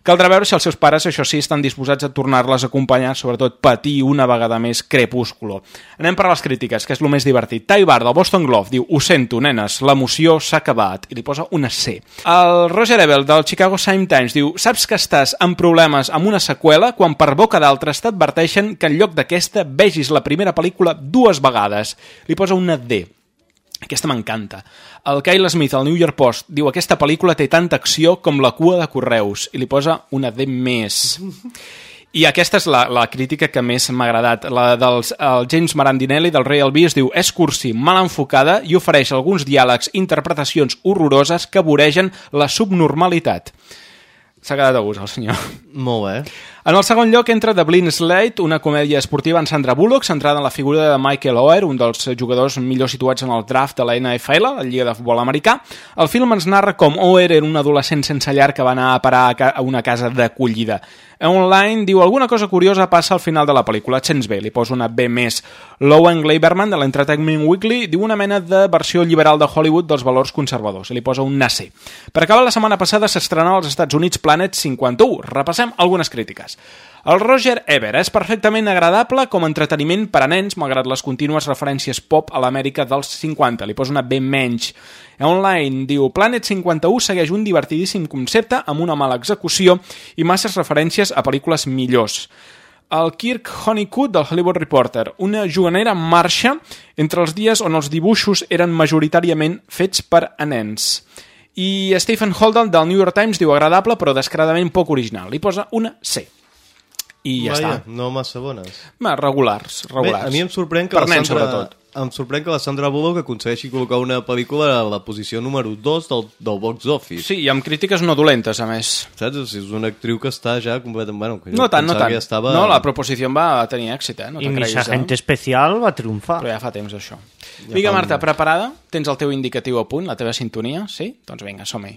Caldrà veure si els seus pares, això sí, estan disposats a tornar-les a acompanyar, sobretot patir una vegada més Crepúsculo. Anem per les crítiques, que és el més divertit. Ty Bar, del Boston Globe, diu Ho sento, nenes, l'emoció s'ha acabat. I li posa una C. El Roger Ebel, del Chicago Sun Times, diu Saps que estàs en problemes amb una seqüela quan per boca d'altres t'adverteixen que en lloc d'aquesta vegis la primera pel·lícula dues vegades. Li posa una D. Aquesta m'encanta. El Kyle Smith, al New York Post, diu aquesta pel·lícula té tanta acció com la cua de correus i li posa una D més. I aquesta és la, la crítica que més m'ha agradat. La del el James Marandinelli, del Real Beast, diu és cursi, mal enfocada i ofereix alguns diàlegs, interpretacions horroroses que voregen la subnormalitat. S'ha quedat a gust, el senyor. Molt bé. En el segon lloc entra The Blind Slate, una comèdia esportiva en Sandra Bullock, centrada en la figura de Michael Oher, un dels jugadors millor situats en el draft de la NFL, la Lliga de Futbol Americà. El film ens narra com Oher era un adolescent sense llar que va anar a parar a una casa d'acollida. Online diu alguna cosa curiosa passa al final de la pel·lícula, sents bé, li posa una B més. Lowen Gleiberman, de l'Entertainment Weekly, diu una mena de versió liberal de Hollywood dels valors conservadors, li posa un nacer. Per acabar, la setmana passada s'estrenà als Estats Units Planet 51. Repassem algunes crítiques. El Roger Ebert és perfectament agradable com a entreteniment per a nens, malgrat les contínues referències pop a l'Amèrica dels 50. Li posa una B menys. Online diu Planet 51 segueix un divertidíssim concepte amb una mala execució i masses referències a pel·lícules millors. El Kirk Honeycutt del Hollywood Reporter, una juganera en marxa entre els dies on els dibuixos eren majoritàriament fets per a nens. I Stephen Holden del New York Times diu agradable però descaradament poc original. Li posa una C. I ja Vaja, està. no massa bones. Va, regulars, regulars. Bé, a mi em sorprèn que per la nens, Sandra... sobretot. Em sorprèn que la Sandra Bullock aconsegueixi col·locar una pel·lícula a la posició número 2 del, del box office. Sí, i amb crítiques no dolentes, a més. Saps? O sigui, és una actriu que està ja completament... Bueno, que No tant, no tant. ja estava... No, la proposició va tenir èxit, eh? No I te'n Miss creguis, Agente eh? Especial va triomfar. Però ja fa temps, això. Ja Vinga, Marta, preparada? Tens el teu indicatiu a punt, la teva sintonia? Sí? Doncs vinga, som-hi.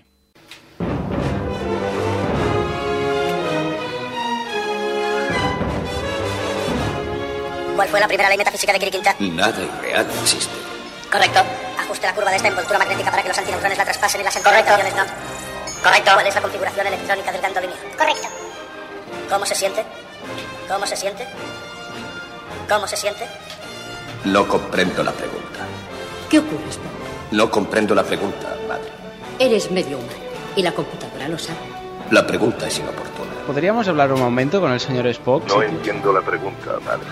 ¿Cuál fue la primera ley metafísica de Kirikinta? Nada irreal existe. Correcto. Ajuste la curva de esta envoltura magnética para que los antineutrones la traspasen y las antineutrones no. Correcto. ¿Cuál es la configuración electrónica del gandolini? Correcto. ¿Cómo se siente? ¿Cómo se siente? ¿Cómo se siente? No comprendo la pregunta. ¿Qué ocurre, Spock? No comprendo la pregunta, madre. Eres medio humano y la computadora lo sabe. La pregunta es inoportuna. ¿Podríamos hablar un momento con el señor Spock? No entiendo la pregunta, madre.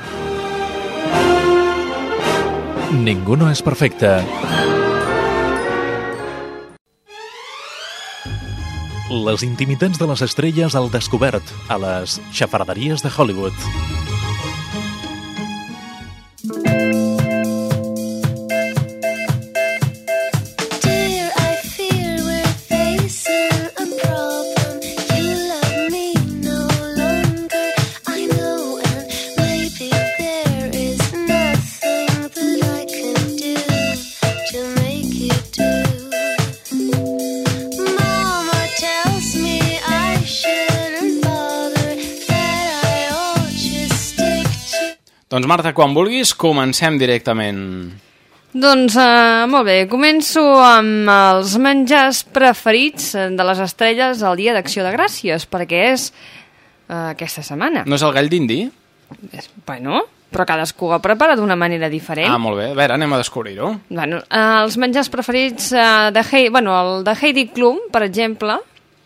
Ninguno és perfecte. Les intimitats de les estrelles al descobert a les xafarderies de Hollywood. Doncs Marta, quan vulguis, comencem directament. Doncs uh, molt bé, començo amb els menjars preferits eh, de les estrelles al Dia d'Acció de Gràcies, perquè és uh, aquesta setmana. No és el gall d'indi? Bueno, però cadascú ho prepara d'una manera diferent. Ah, molt bé. A veure, anem a descobrir-ho. Bueno, eh, els menjars preferits eh, de, Heidi, bueno, el de Heidi Klum, per exemple,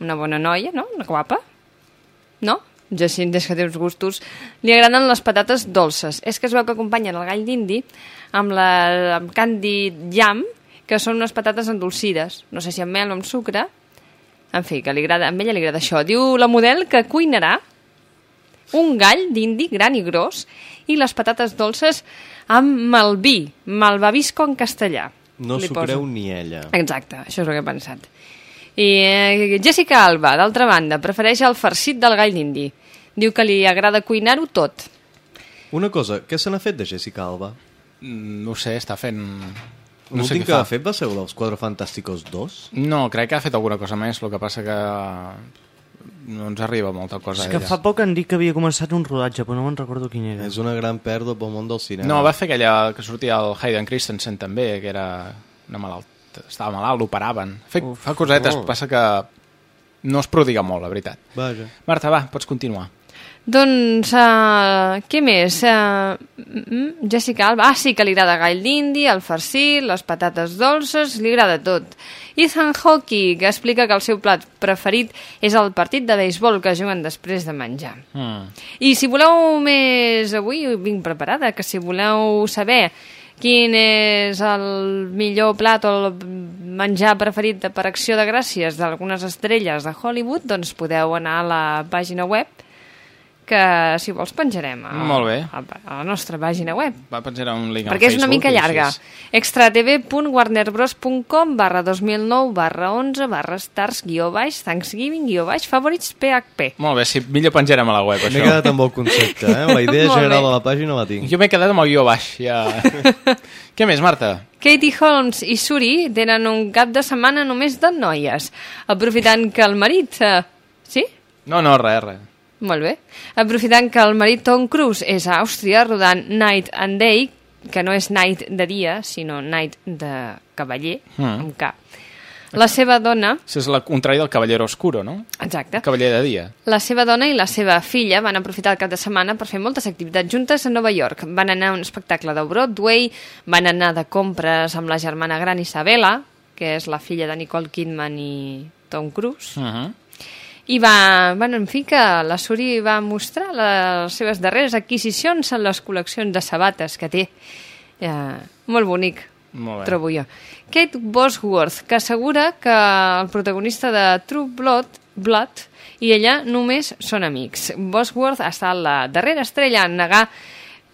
una bona noia, no? Una guapa. No? Jacint, des que té uns gustos. Li agraden les patates dolces. És que es veu que acompanyen el gall d'indi amb la amb candy jam, que són unes patates endolcides. No sé si amb mel o amb sucre. En fi, que li agrada, a ella li agrada això. Diu la model que cuinarà un gall d'indi gran i gros i les patates dolces amb malví, malvavisco en castellà. No s'ho creu ni ella. Exacte, això és el que he pensat. I eh, Jessica Alba, d'altra banda, prefereix el farcit del gall d'indi. Diu que li agrada cuinar-ho tot. Una cosa, què se n'ha fet de Jessica Alba? Mm, No ho sé, està fent... No sé L'últim què que fa. ha fet va ser el dels Quatre Fantàsticos 2? No, crec que ha fet alguna cosa més, el que passa que no ens arriba molta cosa És que fa poc han dit que havia començat un rodatge, però no me'n recordo quin era. És una gran pèrdua pel món del cinema. No, va fer aquella que sortia el Hayden Christensen també, que era una malalta, estava malalt, l'operaven. Fa, fa cosetes, oh. passa que no es prodiga molt, la veritat. Vaja. Marta, va, pots continuar. Doncs, uh, què més? Uh, Jessica Alba, ah sí que li agrada gall d'indi, el farcit, les patates dolces, li agrada tot. Ethan Hawke, que explica que el seu plat preferit és el partit de béisbol que juguen després de menjar. Mm. I si voleu més avui, vinc preparada, que si voleu saber quin és el millor plat o el menjar preferit per acció de gràcies d'algunes estrelles de Hollywood, doncs podeu anar a la pàgina web que, si vols, penjarem a, Molt bé. a, a la nostra pàgina web. Va penjar un link Perquè és una Facebook mica i llarga. extratv.warnerbros.com barra 2009 barra 11 barra stars guió baix Thanksgiving guió baix favorites PHP. Molt bé, sí, millor penjarem a la web, M'he això. quedat amb el concepte, eh? La idea Molt general bé. de la pàgina la tinc. Jo m'he quedat amb el guió baix, ja... Què més, Marta? Katie Holmes i Suri tenen un cap de setmana només de noies, aprofitant que el marit... Eh, sí? No, no, res, res. Molt bé. Aprofitant que el marit Tom Cruise és a Àustria rodant Night and Day, que no és night de dia, sinó night de cavaller, Mm. amb K. La seva dona, Això és el contrari del Cavallero Oscuro, no? exacte, Cavaller de dia. la seva dona i la seva filla van aprofitar el cap de setmana per fer moltes activitats juntes a Nova York. Van anar a un espectacle de Broadway, van anar de compres amb la germana gran Isabella, que és la filla de Nicole Kidman i Tom Cruise, Uh -huh. I va, bueno, en fi, que la Suri va mostrar les seves darreres adquisicions en les col·leccions de sabates que té. Eh, molt bonic, Molt bé. trobo jo. Kate Bosworth, que assegura que el protagonista de True Blood, Blood i ella només són amics. Bosworth ha estat la darrera estrella en negar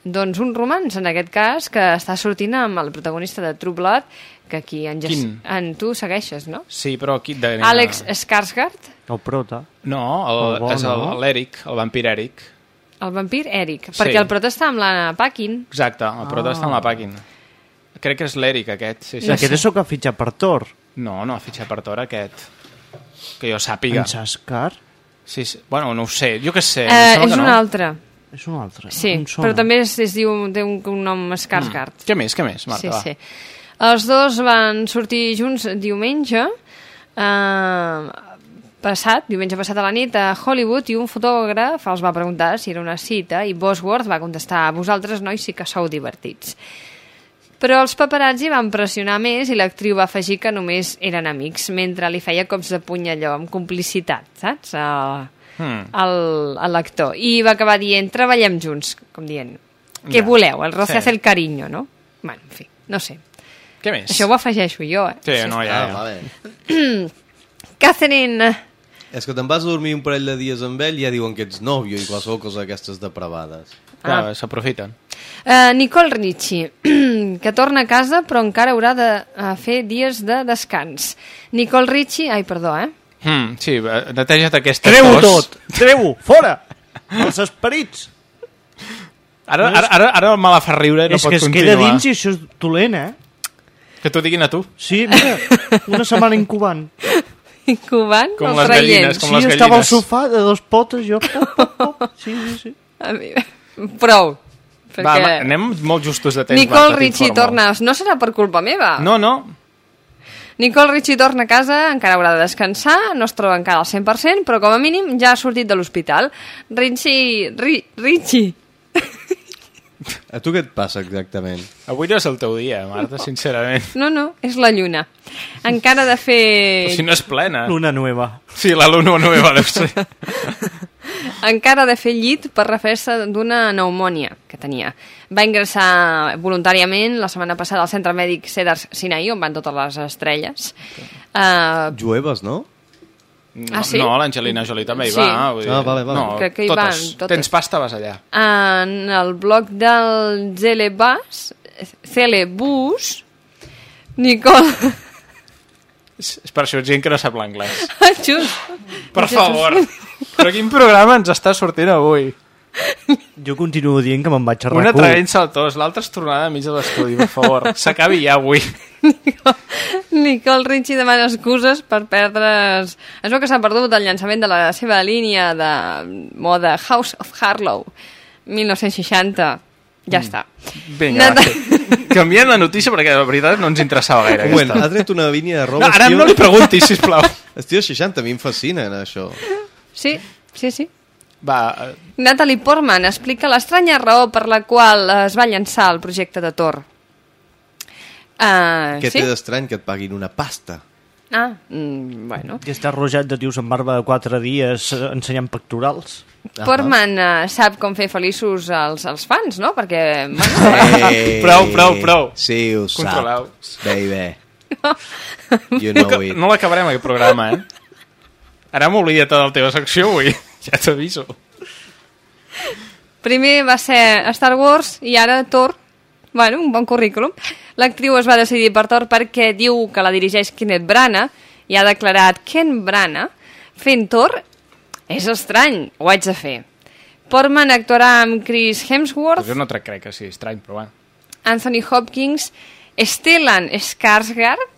doncs, un romanç, en aquest cas, que està sortint amb el protagonista de True Blood, que aquí en, Quin? en tu segueixes, no? Sí, però aquí... De... Alex Skarsgård, El prota. No, el, El bo, és el- no? l'Eric, el vampir Eric. el vampir Eric, Sí. perquè el prota està amb la Paquin. Exacte, el prota està en la pàquina. Crec que és l'Eric, aquest. Sí, sí. Aquest és el que ha fitxat per Thor. No, no ha fitxat per Tor, aquest. Que jo sàpiga. En Saskar? Sí, sí. Bueno, no ho sé. Jo què sé. Eh, és que un no. altre. És un altre. Sí, però també es, es diu, té un, un nom Skarsgård. Què més, què més, Marta? Sí, va. sí. Els dos van sortir junts diumenge, eh, passat, diumenge passat a la nit, a Hollywood, i un fotògraf els va preguntar si era una cita, i Bosworth va contestar, vosaltres, nois, sí que sou divertits. Però els paparazzi van pressionar més i l'actriu va afegir que només eren amics, mentre li feia cops de puny allò, amb complicitat, saps? A, Hmm. al, a l'actor. I va acabar dient, treballem junts, com dient, què Ja. voleu? El roce Sí. hace el cariño, no? Bueno, en fi, no sé. Què més? Això ho afegeixo jo, eh? Sí, no, ja, Ah, ja. Catherine... És que te'n vas a dormir un parell de dies amb ell i ja diuen que ets nòvio i qualsevol cosa d'aquestes depravades. Clar, Ah. s'aprofiten. Uh, Nicole Richie, que torna a casa però encara haurà de uh, fer dies de descans. Nicole Richie... Ai, perdó, eh? Hmm, sí, eh, neteja't aquesta Treu-ho tot! Treu-ho! Fora! Els esperits! Ara, ara, ara, ara el mal a fer riure no és pot que es continuar. queda dins i això és dolent, eh? Que t'ho diguin a tu. Sí, mira, una setmana incubant. Incubant Com o les traient? gallines, com sí, les estava al gallines. sofà de dos potes, jo... Sí, sí, sí. A mi... Prou. Perquè... Va, va, anem molt justos de temps. Nicole Marta, Richie torna... No serà per culpa meva. No, no. Nicole Richie torna a casa, encara haurà de descansar, no es troba encara al 100%, però com a mínim ja ha sortit de l'hospital. Richie... Ri, Richie... A tu què et passa exactament? Avui no és el teu dia, Marta, sincerament. No, no, és la lluna. Encara de fer... Si no és plena. Luna nueva. Sí, la luna nueva deu ser. encara de fer llit per refer-se d'una pneumònia que tenia. Va ingressar voluntàriament la setmana passada al centre mèdic Cedars Sinai, on van totes les estrelles. Uh, Jueves, no? No, Ah, sí? no l'Angelina Jolie també hi Sí. va. Vull dir, Ah, vale, vale. No, Crec que hi totes. van, totes. Tens pasta, vas allà. en el blog del Zelebus, Celebus, Nicole... És és per això gent que no sap l'anglès. Just. Per favor. Però quin programa ens està sortint avui? Jo continuo dient que me'n vaig a Una RAC1. traient-se al tos, l'altra es tornada a mig de l'estudi, per favor. S'acabi ja avui. Nicole Richie demana excuses per perdre's... Es veu que s'ha perdut el llançament de la seva línia de moda House of Harlow, 1960. Ja està. Vinga, Nata- va. Canviem la notícia perquè la veritat no ens interessava gaire. Un moment, ha tret una línia de No, roba... ara estiu- no li preguntis, sisplau. Estiu 60, a mi em fascina això. Sí, sí, sí. Va, eh, Natalie Portman explica l'estranya raó per la qual es va llançar el projecte de Thor. Uh, Què sí? té d'estrany que et paguin una pasta? Ah, mm, bueno. I està arrojat de tios amb barba de 4 dies eh, ensenyant pectorals. Portman uh, sap com fer feliços els, els fans, no? Perquè... Bueno, Ei, Prou, prou, prou. Sí, ho sap, Controleu. baby. You no, know que- it. no l'acabarem aquest programa, eh? Ara m'oblida't de la teva secció avui. Ja t'aviso. Primer va ser Star Wars i ara Thor. Bueno, un bon currículum. L'actriu es va decidir per Thor perquè diu que la dirigeix Kenneth Branagh i ha declarat Ken Branagh fent Thor és estrany, ho haig de fer. Portman actuarà amb Chris Hemsworth, Jo no crec que sigui estrany, però bueno. Anthony Hopkins, Stellan Skarsgård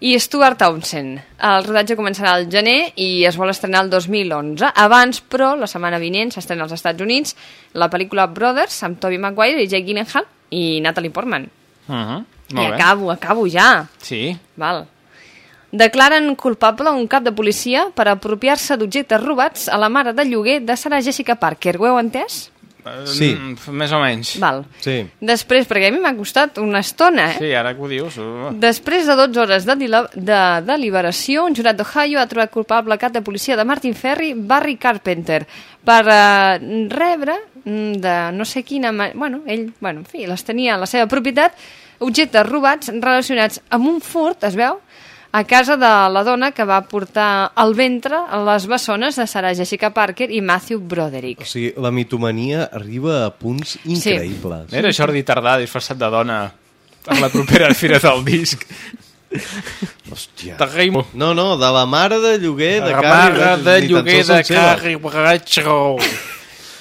i Stuart Townsend. El rodatge començarà al gener i es vol estrenar el 2011. Abans, però, la setmana vinent s'estrena als Estats Units la pel·lícula Brothers amb Tobey Maguire i Jake Gyllenhaal i Natalie Portman. Uh -huh. I bé. acabo, acabo ja. Sí. Val. Declaren culpable un cap de policia per apropiar-se d'objectes robats a la mare de lloguer de Sarah Jessica Parker. Ho heu entès? Sí. Mm, més o menys. Val. Sí. Després, perquè a mi m'ha costat una estona, eh? Sí, ara que ho dius... uh. Després de 12 hores de, de deliberació, un jurat d'Ohio ha trobat culpable cap de policia de Martin Ferry, Barry Carpenter, per eh, rebre mm, de no sé quina... Bueno, ell, bueno, en fi, les tenia a la seva propietat, objectes robats relacionats amb un furt, es veu, a casa de la dona que va portar al ventre les bessones de Sarah Jessica Parker i Matthew Broderick. O sigui, la mitomania arriba a punts increïbles. Era Jordi Tardà disfressat de dona a la propera fira del disc. Hòstia. No, no, de la mare de lloguer de La Carrie mare de lloguer de Bradshaw.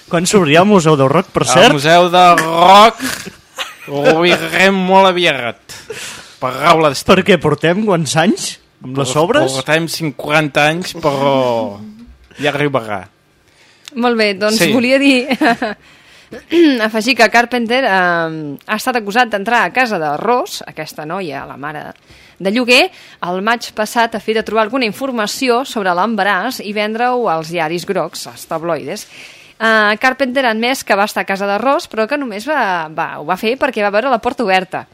Quan s'obrirà el Museu del Rock, per cert? Museu de Rock obrirem molt aviat. Paraula d'estat. Perquè portem quants anys amb les obres? Portem 50 anys, però ja arribarà. Molt bé, doncs Sí. sí. volia dir... afegir que Carpenter eh, ha estat acusat d'entrar a casa de Ross, aquesta noia, la mare de lloguer, el maig passat a fi de trobar alguna informació sobre l'embaràs i vendre-ho als diaris grocs, als tabloides. Uh, Carpenter ha admès que va estar a casa de Ross, però que només va, va, ho va fer perquè va veure la porta oberta.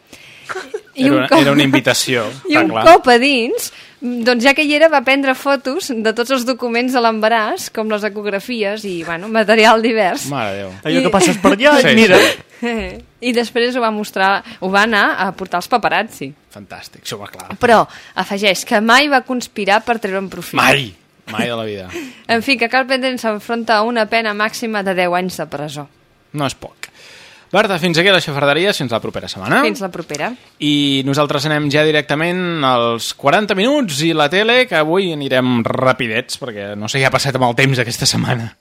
Era una, era una invitació. I un clar. cop a dins, doncs ja que hi era va prendre fotos de tots els documents de l'embaràs, com les ecografies i bueno, material divers. Mare de Déu. Allò que passes per allà Sí, i mira... I després ho va mostrar, ho va anar a portar als paparazzi. Fantàstic, això va clar. Però afegeix que mai va conspirar per treure'n profit. Mai! Mai de la vida. En fi, que Carpenter s'enfronta a una pena màxima de 10 anys de presó. No és poc. Berta, fins aquí la xafarderia, fins la propera setmana. Fins la propera. I nosaltres anem ja directament als 40 minuts i la tele, que avui anirem rapidets, perquè no sé què ha passat amb el temps aquesta setmana.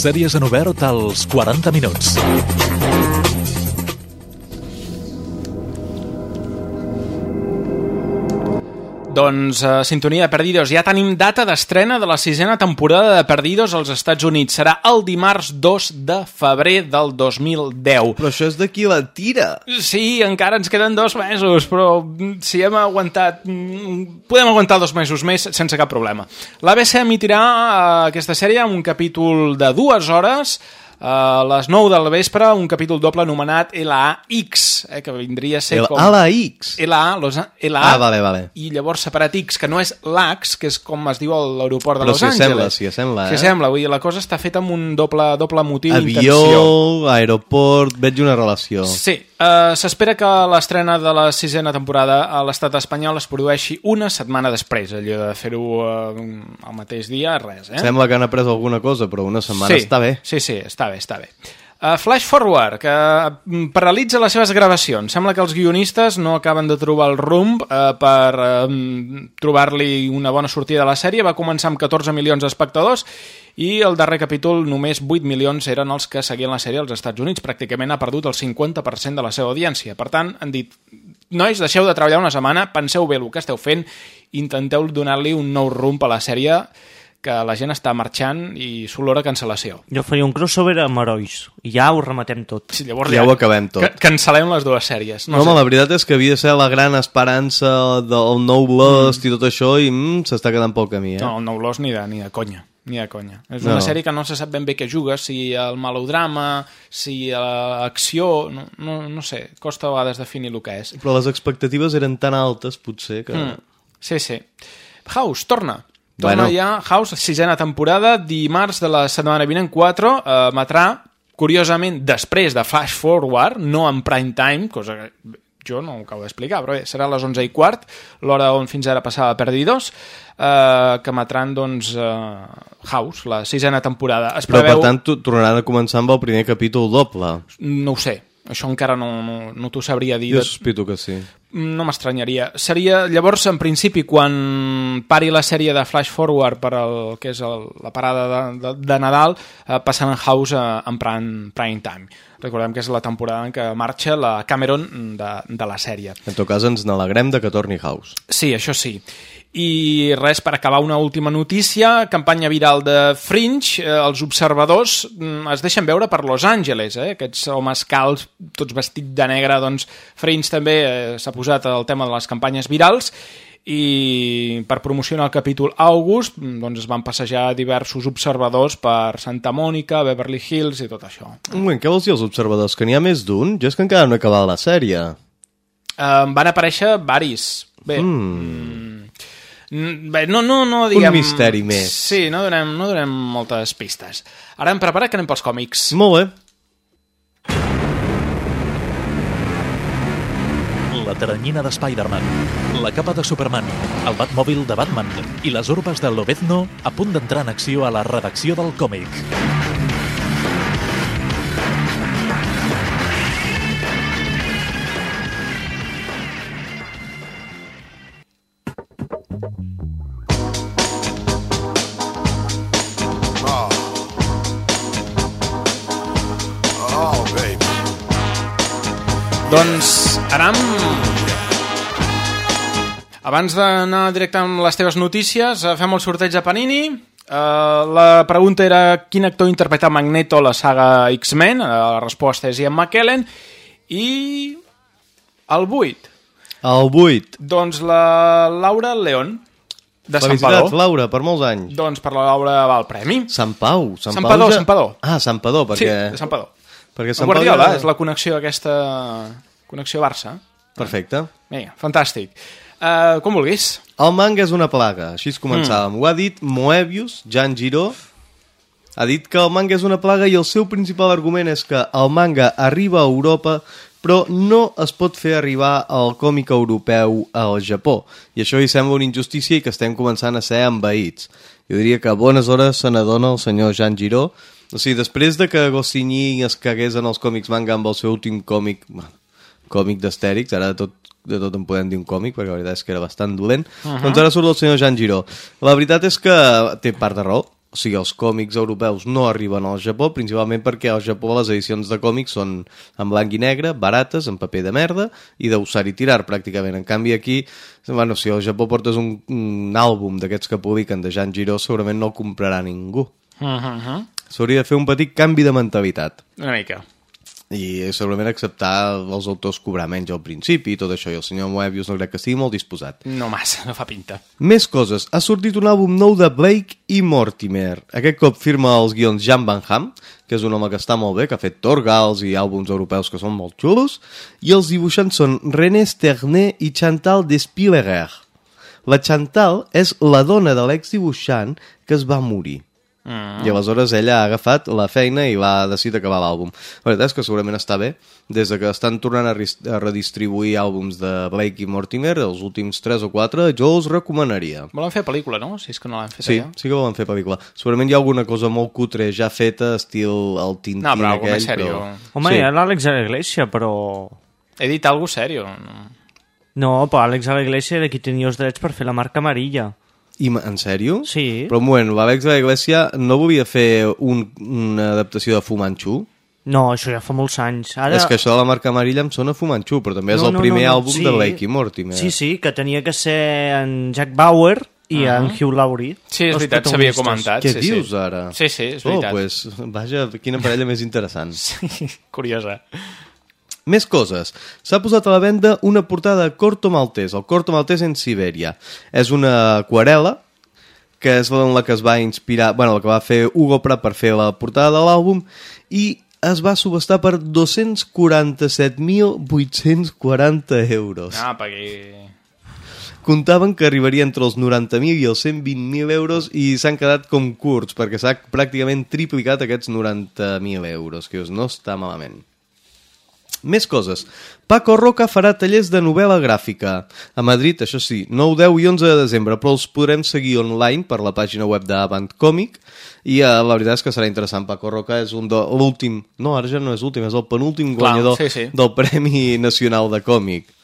Sèries en obert als 40 minuts. Doncs, uh, sintonia de Perdidos, ja tenim data d'estrena de la sisena temporada de Perdidos als Estats Units. Serà el dimarts 2 de febrer del 2010. Però això és d'aquí la tira. Sí, encara ens queden dos mesos, però mm, si hem aguantat... mm, Podem aguantar dos mesos més sense cap problema. L'ABC emitirà uh, aquesta sèrie un capítol de dues hores a les 9 del vespre, un capítol doble anomenat LAX, eh, que vindria a ser El com... LAX. LA, Los, LA, Ah, vale, vale. i llavors separat X, que no és l'AX, que és com es diu a l'aeroport de Però Los s'hi Angeles. assembla, s'hi assembla, S'hi eh? assembla, vull dir, la cosa està feta amb un doble, doble motiu Avió, d'intenció. aeroport, veig una relació. Sí, uh, s'espera que l'estrena de la sisena temporada a l'estat espanyol es produeixi una setmana després, allò de fer-ho uh, el mateix dia, res, eh? Sembla que han après alguna cosa, però una setmana sí, està bé. Sí, sí, està bé, està bé. Uh, Flash Forward, que mm, paralitza les seves gravacions. Sembla que els guionistes no acaben de trobar el rumb uh, per uh, trobar-li una bona sortida a la sèrie. Va començar amb 14 milions d'espectadors i el darrer capítol només 8 milions eren els que seguien la sèrie als Estats Units. Pràcticament ha perdut el 50% de la seva audiència. Per tant, han dit, nois, deixeu de treballar una setmana, penseu bé el que esteu fent, intenteu donar-li un nou rumb a la sèrie que la gent està marxant i s'olora cancel·lació. Jo faria un crossover amb herois i ja ho rematem tot. Sí, llavors Ja ho acabem tot. Ca cancel·lem les dues sèries. No, home, la veritat és que havia de ser la gran esperança del nou Lost i tot això i mm, s'està quedant pel camí, eh? No, el nou Lost ni de, ni de conya. Ni de conya. És No. una sèrie que no se sap ben bé què juga, si el melodrama, si l'acció... No, no, no sé, costa a vegades definir el que és. Però les expectatives eren tan altes, potser, que... Mm. Sí, sí. House, torna. Torna Bueno. ja House, sisena temporada, dimarts de la setmana vinent 4, eh, emetrà, curiosament, després de Flash Forward, no en prime time, cosa que jo no ho acabo d'explicar, però bé, serà a les 11 i quart, l'hora on fins ara passava Perdidos, eh, que emetran, doncs, eh, House, la sisena temporada. Es Però, preveu... per tant, tornaran a començar amb el primer capítol doble. No ho sé, això encara no, no, no t'ho sabria dir. Jo sospito que sí. No m'estranyaria. Seria, llavors, en principi, quan pari la sèrie de Flash Forward per el que és el, la parada de, de, de Nadal, eh, passant en House eh, en prime, prime time. Recordem que és la temporada en què marxa la Cameron de, de la sèrie. En tot cas, ens n'alegrem de que torni House. Sí, això sí. I res, per acabar una última notícia, campanya viral de Fringe, eh, els observadors mm, es deixen veure per Los Angeles, eh? aquests homes calts, tots vestits de negre, doncs Fringe també eh, s'ha posat al tema de les campanyes virals i per promocionar el capítol August mm, doncs es van passejar diversos observadors per Santa Mònica, Beverly Hills i tot això. Un moment, què vols dir els observadors? Que n'hi ha més d'un? Jo és que encara no he acabat la sèrie. Eh, van aparèixer varis. Bé, Mm. Mm, Bé, no, no, no diguem... misteri més. Sí, no donem, no donem moltes pistes. Ara hem preparat que anem pels còmics. Molt bé. La teranyina de Spider-Man, la capa de Superman, el Batmòbil de Batman i les urbes de Lobezno a punt d'entrar en acció a la redacció del còmic. Abans d'anar directe amb les teves notícies, eh, fem el sorteig de Panini. Uh, la pregunta era quin actor interpreta Magneto a la saga X-Men. Uh, la resposta és Ian McKellen. I el 8. El 8. Doncs la Laura León, de Sant Padó. Laura, per molts anys. Doncs per la Laura va el premi. Sant Pau. Sant, Sant Pau Padó, ja- Sant Padó. Ah, Sant Padó, perquè... Sí, de Sant Padó. Perquè Sant Pau Guardiola ja- és la connexió aquesta... Connexió Barça. Perfecte. Vinga, fantàstic. Uh, com vulguis. El manga és una plaga, així es començàvem. Mm. Ho ha dit Moebius, Jan Giró, ha dit que el manga és una plaga i el seu principal argument és que el manga arriba a Europa però no es pot fer arribar el còmic europeu al Japó. I això li sembla una injustícia i que estem començant a ser envaïts. Jo diria que a bones hores se n'adona el senyor Jean Giró. O sigui, després de que Goscinny es cagués en els còmics manga amb el seu últim còmic, bueno, còmic d'Astèrix, ara de tot, de tot en podem dir un còmic, perquè la veritat és que era bastant dolent, uh. -huh. doncs ara surt el senyor Jean Giró. La veritat és que té part de raó, o sigui, els còmics europeus no arriben al Japó, principalment perquè al Japó les edicions de còmics són en blanc i negre, barates, en paper de merda, i d'usar i tirar, pràcticament. En canvi, aquí, bueno, si al Japó portes un, un àlbum d'aquests que publiquen de Jean Giró, segurament no el comprarà ningú. Uh -huh. S'hauria de fer un petit canvi de mentalitat Una mica. I segurament acceptar els autors cobrar menys al principi i tot això, i el senyor Moebius no crec que estigui molt disposat. No massa, no fa pinta. Més coses. Ha sortit un àlbum nou de Blake i Mortimer. Aquest cop firma els guions Jan Van Ham, que és un home que està molt bé, que ha fet Torgals i àlbums europeus que són molt xulos, i els dibuixants són René Sternet i Chantal Despillerer. La Chantal és la dona de l'exdibuixant que es va morir. Mm. I aleshores ella ha agafat la feina i va decidir acabar l'àlbum. La veritat és que segurament està bé. Des de que estan tornant a, a redistribuir àlbums de Blake i Mortimer, els últims 3 o 4, jo els recomanaria. Volen fer pel·lícula, no? Si és que no l'han fet Sí, allà. sí que volen fer pel·lícula. Segurament hi ha alguna cosa molt cutre ja feta, estil el Tintín No, però algo aquell, sèrio. però... Home, hi ha l'Àlex a l'Iglesia, però... He dit algo sèrio. No. No, però Àlex a l'Iglesia era qui tenia els drets per fer la marca amarilla. I, en sèrio? Sí. Però un moment, l'Àlex de la Iglesia no volia fer un, una adaptació de Fu Manchu? No, això ja fa molts anys. Ara... És que això de la marca amarilla em sona a Fu Manchu, però també és el primer àlbum de Blake i Mortimer. Sí, sí, que tenia que ser en Jack Bauer i Ah. en Hugh Laurie. Sí, és veritat, s'havia comentat. Què sí, sí. dius ara? Sí, sí, és veritat. Oh, pues, vaja, quina parella més interessant. Sí, curiosa. Més coses. S'ha posat a la venda una portada de Corto Maltès, el Corto Maltès en Sibèria. És una aquarela que és en la que es va inspirar, bueno, la que va fer Hugo Pratt per fer la portada de l'àlbum i es va subestar per 247.840 euros. Ah, perquè... Comptaven que arribaria entre els 90.000 i els 120.000 euros i s'han quedat com curts, perquè s'ha pràcticament triplicat aquests 90.000 euros, que no està malament. Més coses. Paco Roca farà tallers de novel·la gràfica. A Madrid, això sí, 9, 10 i 11 de desembre, però els podrem seguir online per la pàgina web d'Avant Còmic i uh, la veritat és que serà interessant. Paco Roca és un de l'últim... No, ara ja no és l'últim, és el penúltim Clar, guanyador sí, sí. del Premi Nacional de Còmic.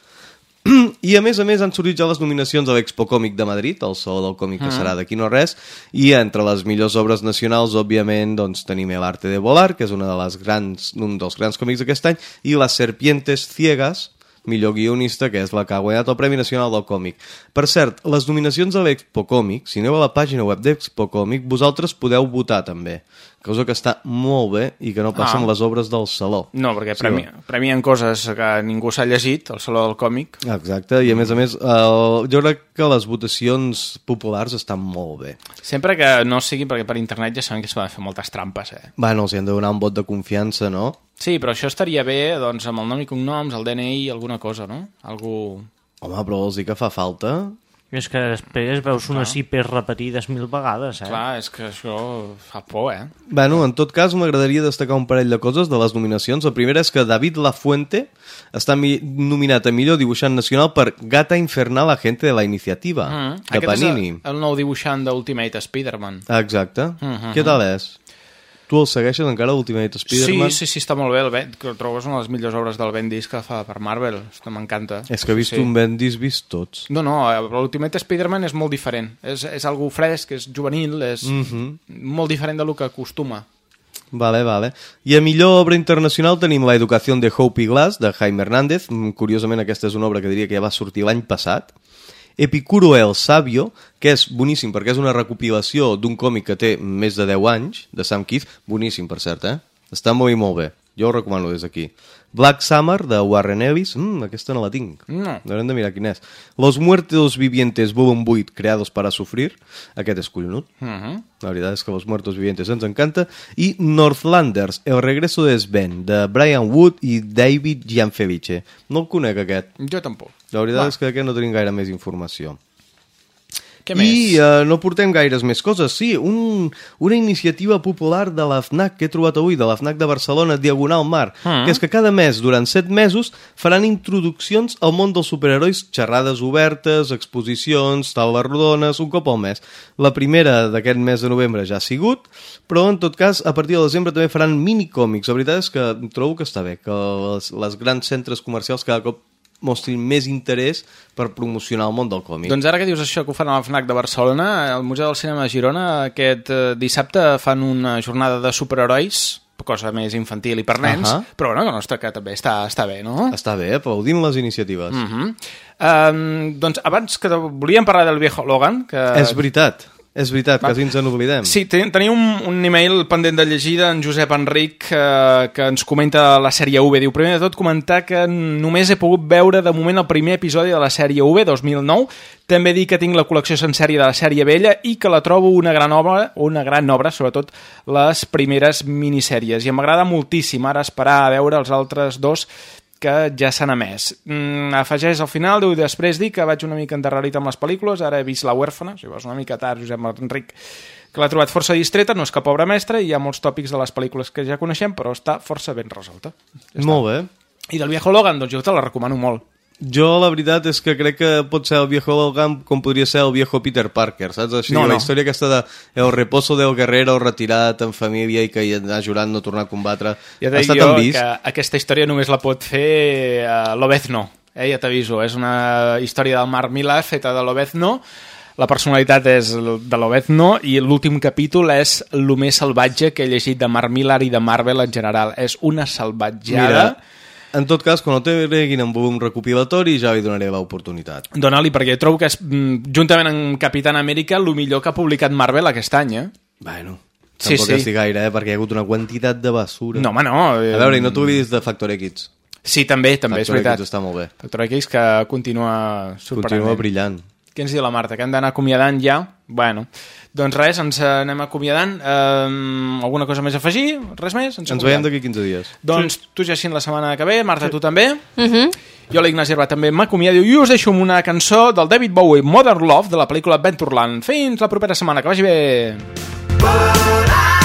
I a més a més han sortit ja les nominacions a l'Expo Còmic de Madrid, el Saló del Còmic que Mm. serà d'aquí no res, i entre les millors obres nacionals, òbviament, doncs, tenim El arte de volar, que és una de les grans, un dels grans còmics d'aquest any, i Las serpientes ciegas, millor guionista, que és la que ha guanyat el Premi Nacional del Còmic. Per cert, les nominacions a l'Expo Còmic, si aneu a la pàgina web d'Expo Còmic, vosaltres podeu votar també, cosa que està molt bé i que no passa Ah. les obres del Saló. No, perquè Sí, premi, premien coses que ningú s'ha llegit, al Saló del Còmic. Exacte, i a més a més, el, jo crec que les votacions populars estan molt bé. Sempre que no sigui perquè per internet ja sabem que es poden fer moltes trampes, eh? Bueno, els hi han de donar un vot de confiança, no? Sí, però això estaria bé, doncs, amb el nom i cognoms, el DNI, alguna cosa, no? Algú... Home, però vols dir que fa falta? És que després veus unes IPs repetides mil vegades, eh? Clar, és que això fa por, eh? Bueno, en tot cas, m'agradaria destacar un parell de coses de les nominacions. La primera és que David Lafuente està mi nominat a millor dibuixant nacional per Gata Infernal Agente de la Iniciativa, Mm. de Aquest Panini. és el, el nou dibuixant d'Ultimate Spider-Man. Exacte. Mhm. Què tal és? Tu el segueixes encara, Ultimate Spider-Man? Sí, sí, sí, està molt bé. El Ben, que el trobo és una de les millors obres del Bendis que fa per Marvel. M'encanta. És que he vist Sí. un Bendis vist tots. No, no, eh, l'Ultimate Spider-Man és molt diferent. És, és algú fresc, és juvenil, és Mhm. molt diferent del que acostuma. Vale, vale. I a millor obra internacional tenim La educació de Hope Glass, de Jaime Hernández. Mm, Curiosament, aquesta és una obra que diria que ja va sortir l'any passat. Epicuro el Sabio, que és boníssim perquè és una recopilació d'un còmic que té més de 10 anys, de Sam Keith. Boníssim, per cert, eh? Està molt i molt bé. Jo ho recomano des d'aquí. Black Summer, de Warren Ellis. Mm, aquesta no la tinc. No. Haurem de mirar quin és. Los muertos vivientes Volume 8, creados para sufrir. Aquest és collonut. Mhm. La veritat és que Los Muertos Vivientes ens encanta. I Northlanders, El regreso de Sven, de Brian Wood i David Gianfelice. No el conec, aquest. Jo tampoc. La veritat Va. és que aquest no tenim gaire més informació. Què I més? uh, no portem gaires més coses. Sí, un, una iniciativa popular de la FNAC que he trobat avui, de la FNAC de Barcelona, Diagonal Mar, Mm. que és que cada mes, durant set mesos, faran introduccions al món dels superherois, xerrades obertes, exposicions, taules rodones, un cop al mes. La primera d'aquest mes de novembre ja ha sigut, però en tot cas, a partir de desembre també faran minicòmics. La veritat és que trobo que està bé, que les, les grans centres comercials cada cop mostrin més interès per promocionar el món del còmic. Doncs ara que dius això que ho fan al FNAC de Barcelona, al Museu del Cinema de Girona aquest eh, dissabte fan una jornada de superherois, cosa més infantil i per nens, Ahà. però bueno, que no està, que també està, està bé, no? Està bé, aplaudim les iniciatives. Mm -hmm. um, doncs abans que volíem parlar del viejo Logan, que... És veritat, és veritat, Va. quasi ens n'oblidem. Sí, ten- tenia un, un email pendent de llegir d'en Josep Enric eh, que ens comenta la sèrie V. Diu, primer de tot, comentar que només he pogut veure de moment el primer episodi de la sèrie V, 2009. També dir que tinc la col·lecció sencèria de la sèrie vella i que la trobo una gran obra, una gran obra, sobretot les primeres minissèries. I m'agrada moltíssim ara esperar a veure els altres dos que ja s'han emès. Mm, afegeix al final, diu, després dir que vaig una mica endarrerit amb les pel·lícules, ara he vist La huérfana, o sigui, vas una mica tard, Josep Enric, que l'ha trobat força distreta, no és cap obra mestra, i hi ha molts tòpics de les pel·lícules que ja coneixem, però està força ben resolta. Molt bé. I del Viejo Logan, doncs jo te la recomano molt. Jo la veritat és que crec que pot ser el viejo Logan com podria ser el viejo Peter Parker, saps? Així, No, la no. història aquesta de el reposo del guerrero retirat en família i que hi ha jurat no tornar a combatre. Ja ha estat jo en vist. que aquesta història només la pot fer uh, Lobezno, eh? ja t'aviso. És una història del Marc Milà feta de Lobezno, la personalitat és de Lobezno i l'últim capítol és el més salvatge que he llegit de Marc Millar i de Marvel en general. És una salvatjada. Mira, en tot cas, quan el treguin en volum recopilatori ja li donaré l'oportunitat. Dona-li, perquè trobo que és, mm, juntament amb Capitán Amèrica, el millor que ha publicat Marvel aquest any, eh? Bueno, Sí, Tampoc sí. estic gaire, eh? perquè hi ha hagut una quantitat de basura. No, home, no. eh, A veure, i no t'oblidis de Factor X. Sí, també, també, és Factor veritat. X està molt bé. Factor X que continua sorprenent. Continua brillant. Què ens diu la Marta? Que hem d'anar acomiadant ja? Bueno, doncs res, ens anem acomiadant. Um, alguna cosa més a afegir? Res més? Ens veiem d'aquí 15 dies. Doncs tu, Jacint, la setmana que ve. Marta, tu també. Mhm. Jo, l'Ignasi Herba, també m'acomiado i us deixo amb una cançó del David Bowie, Modern Love, de la pel·lícula Adventureland. Fins la propera setmana, que vagi bé! I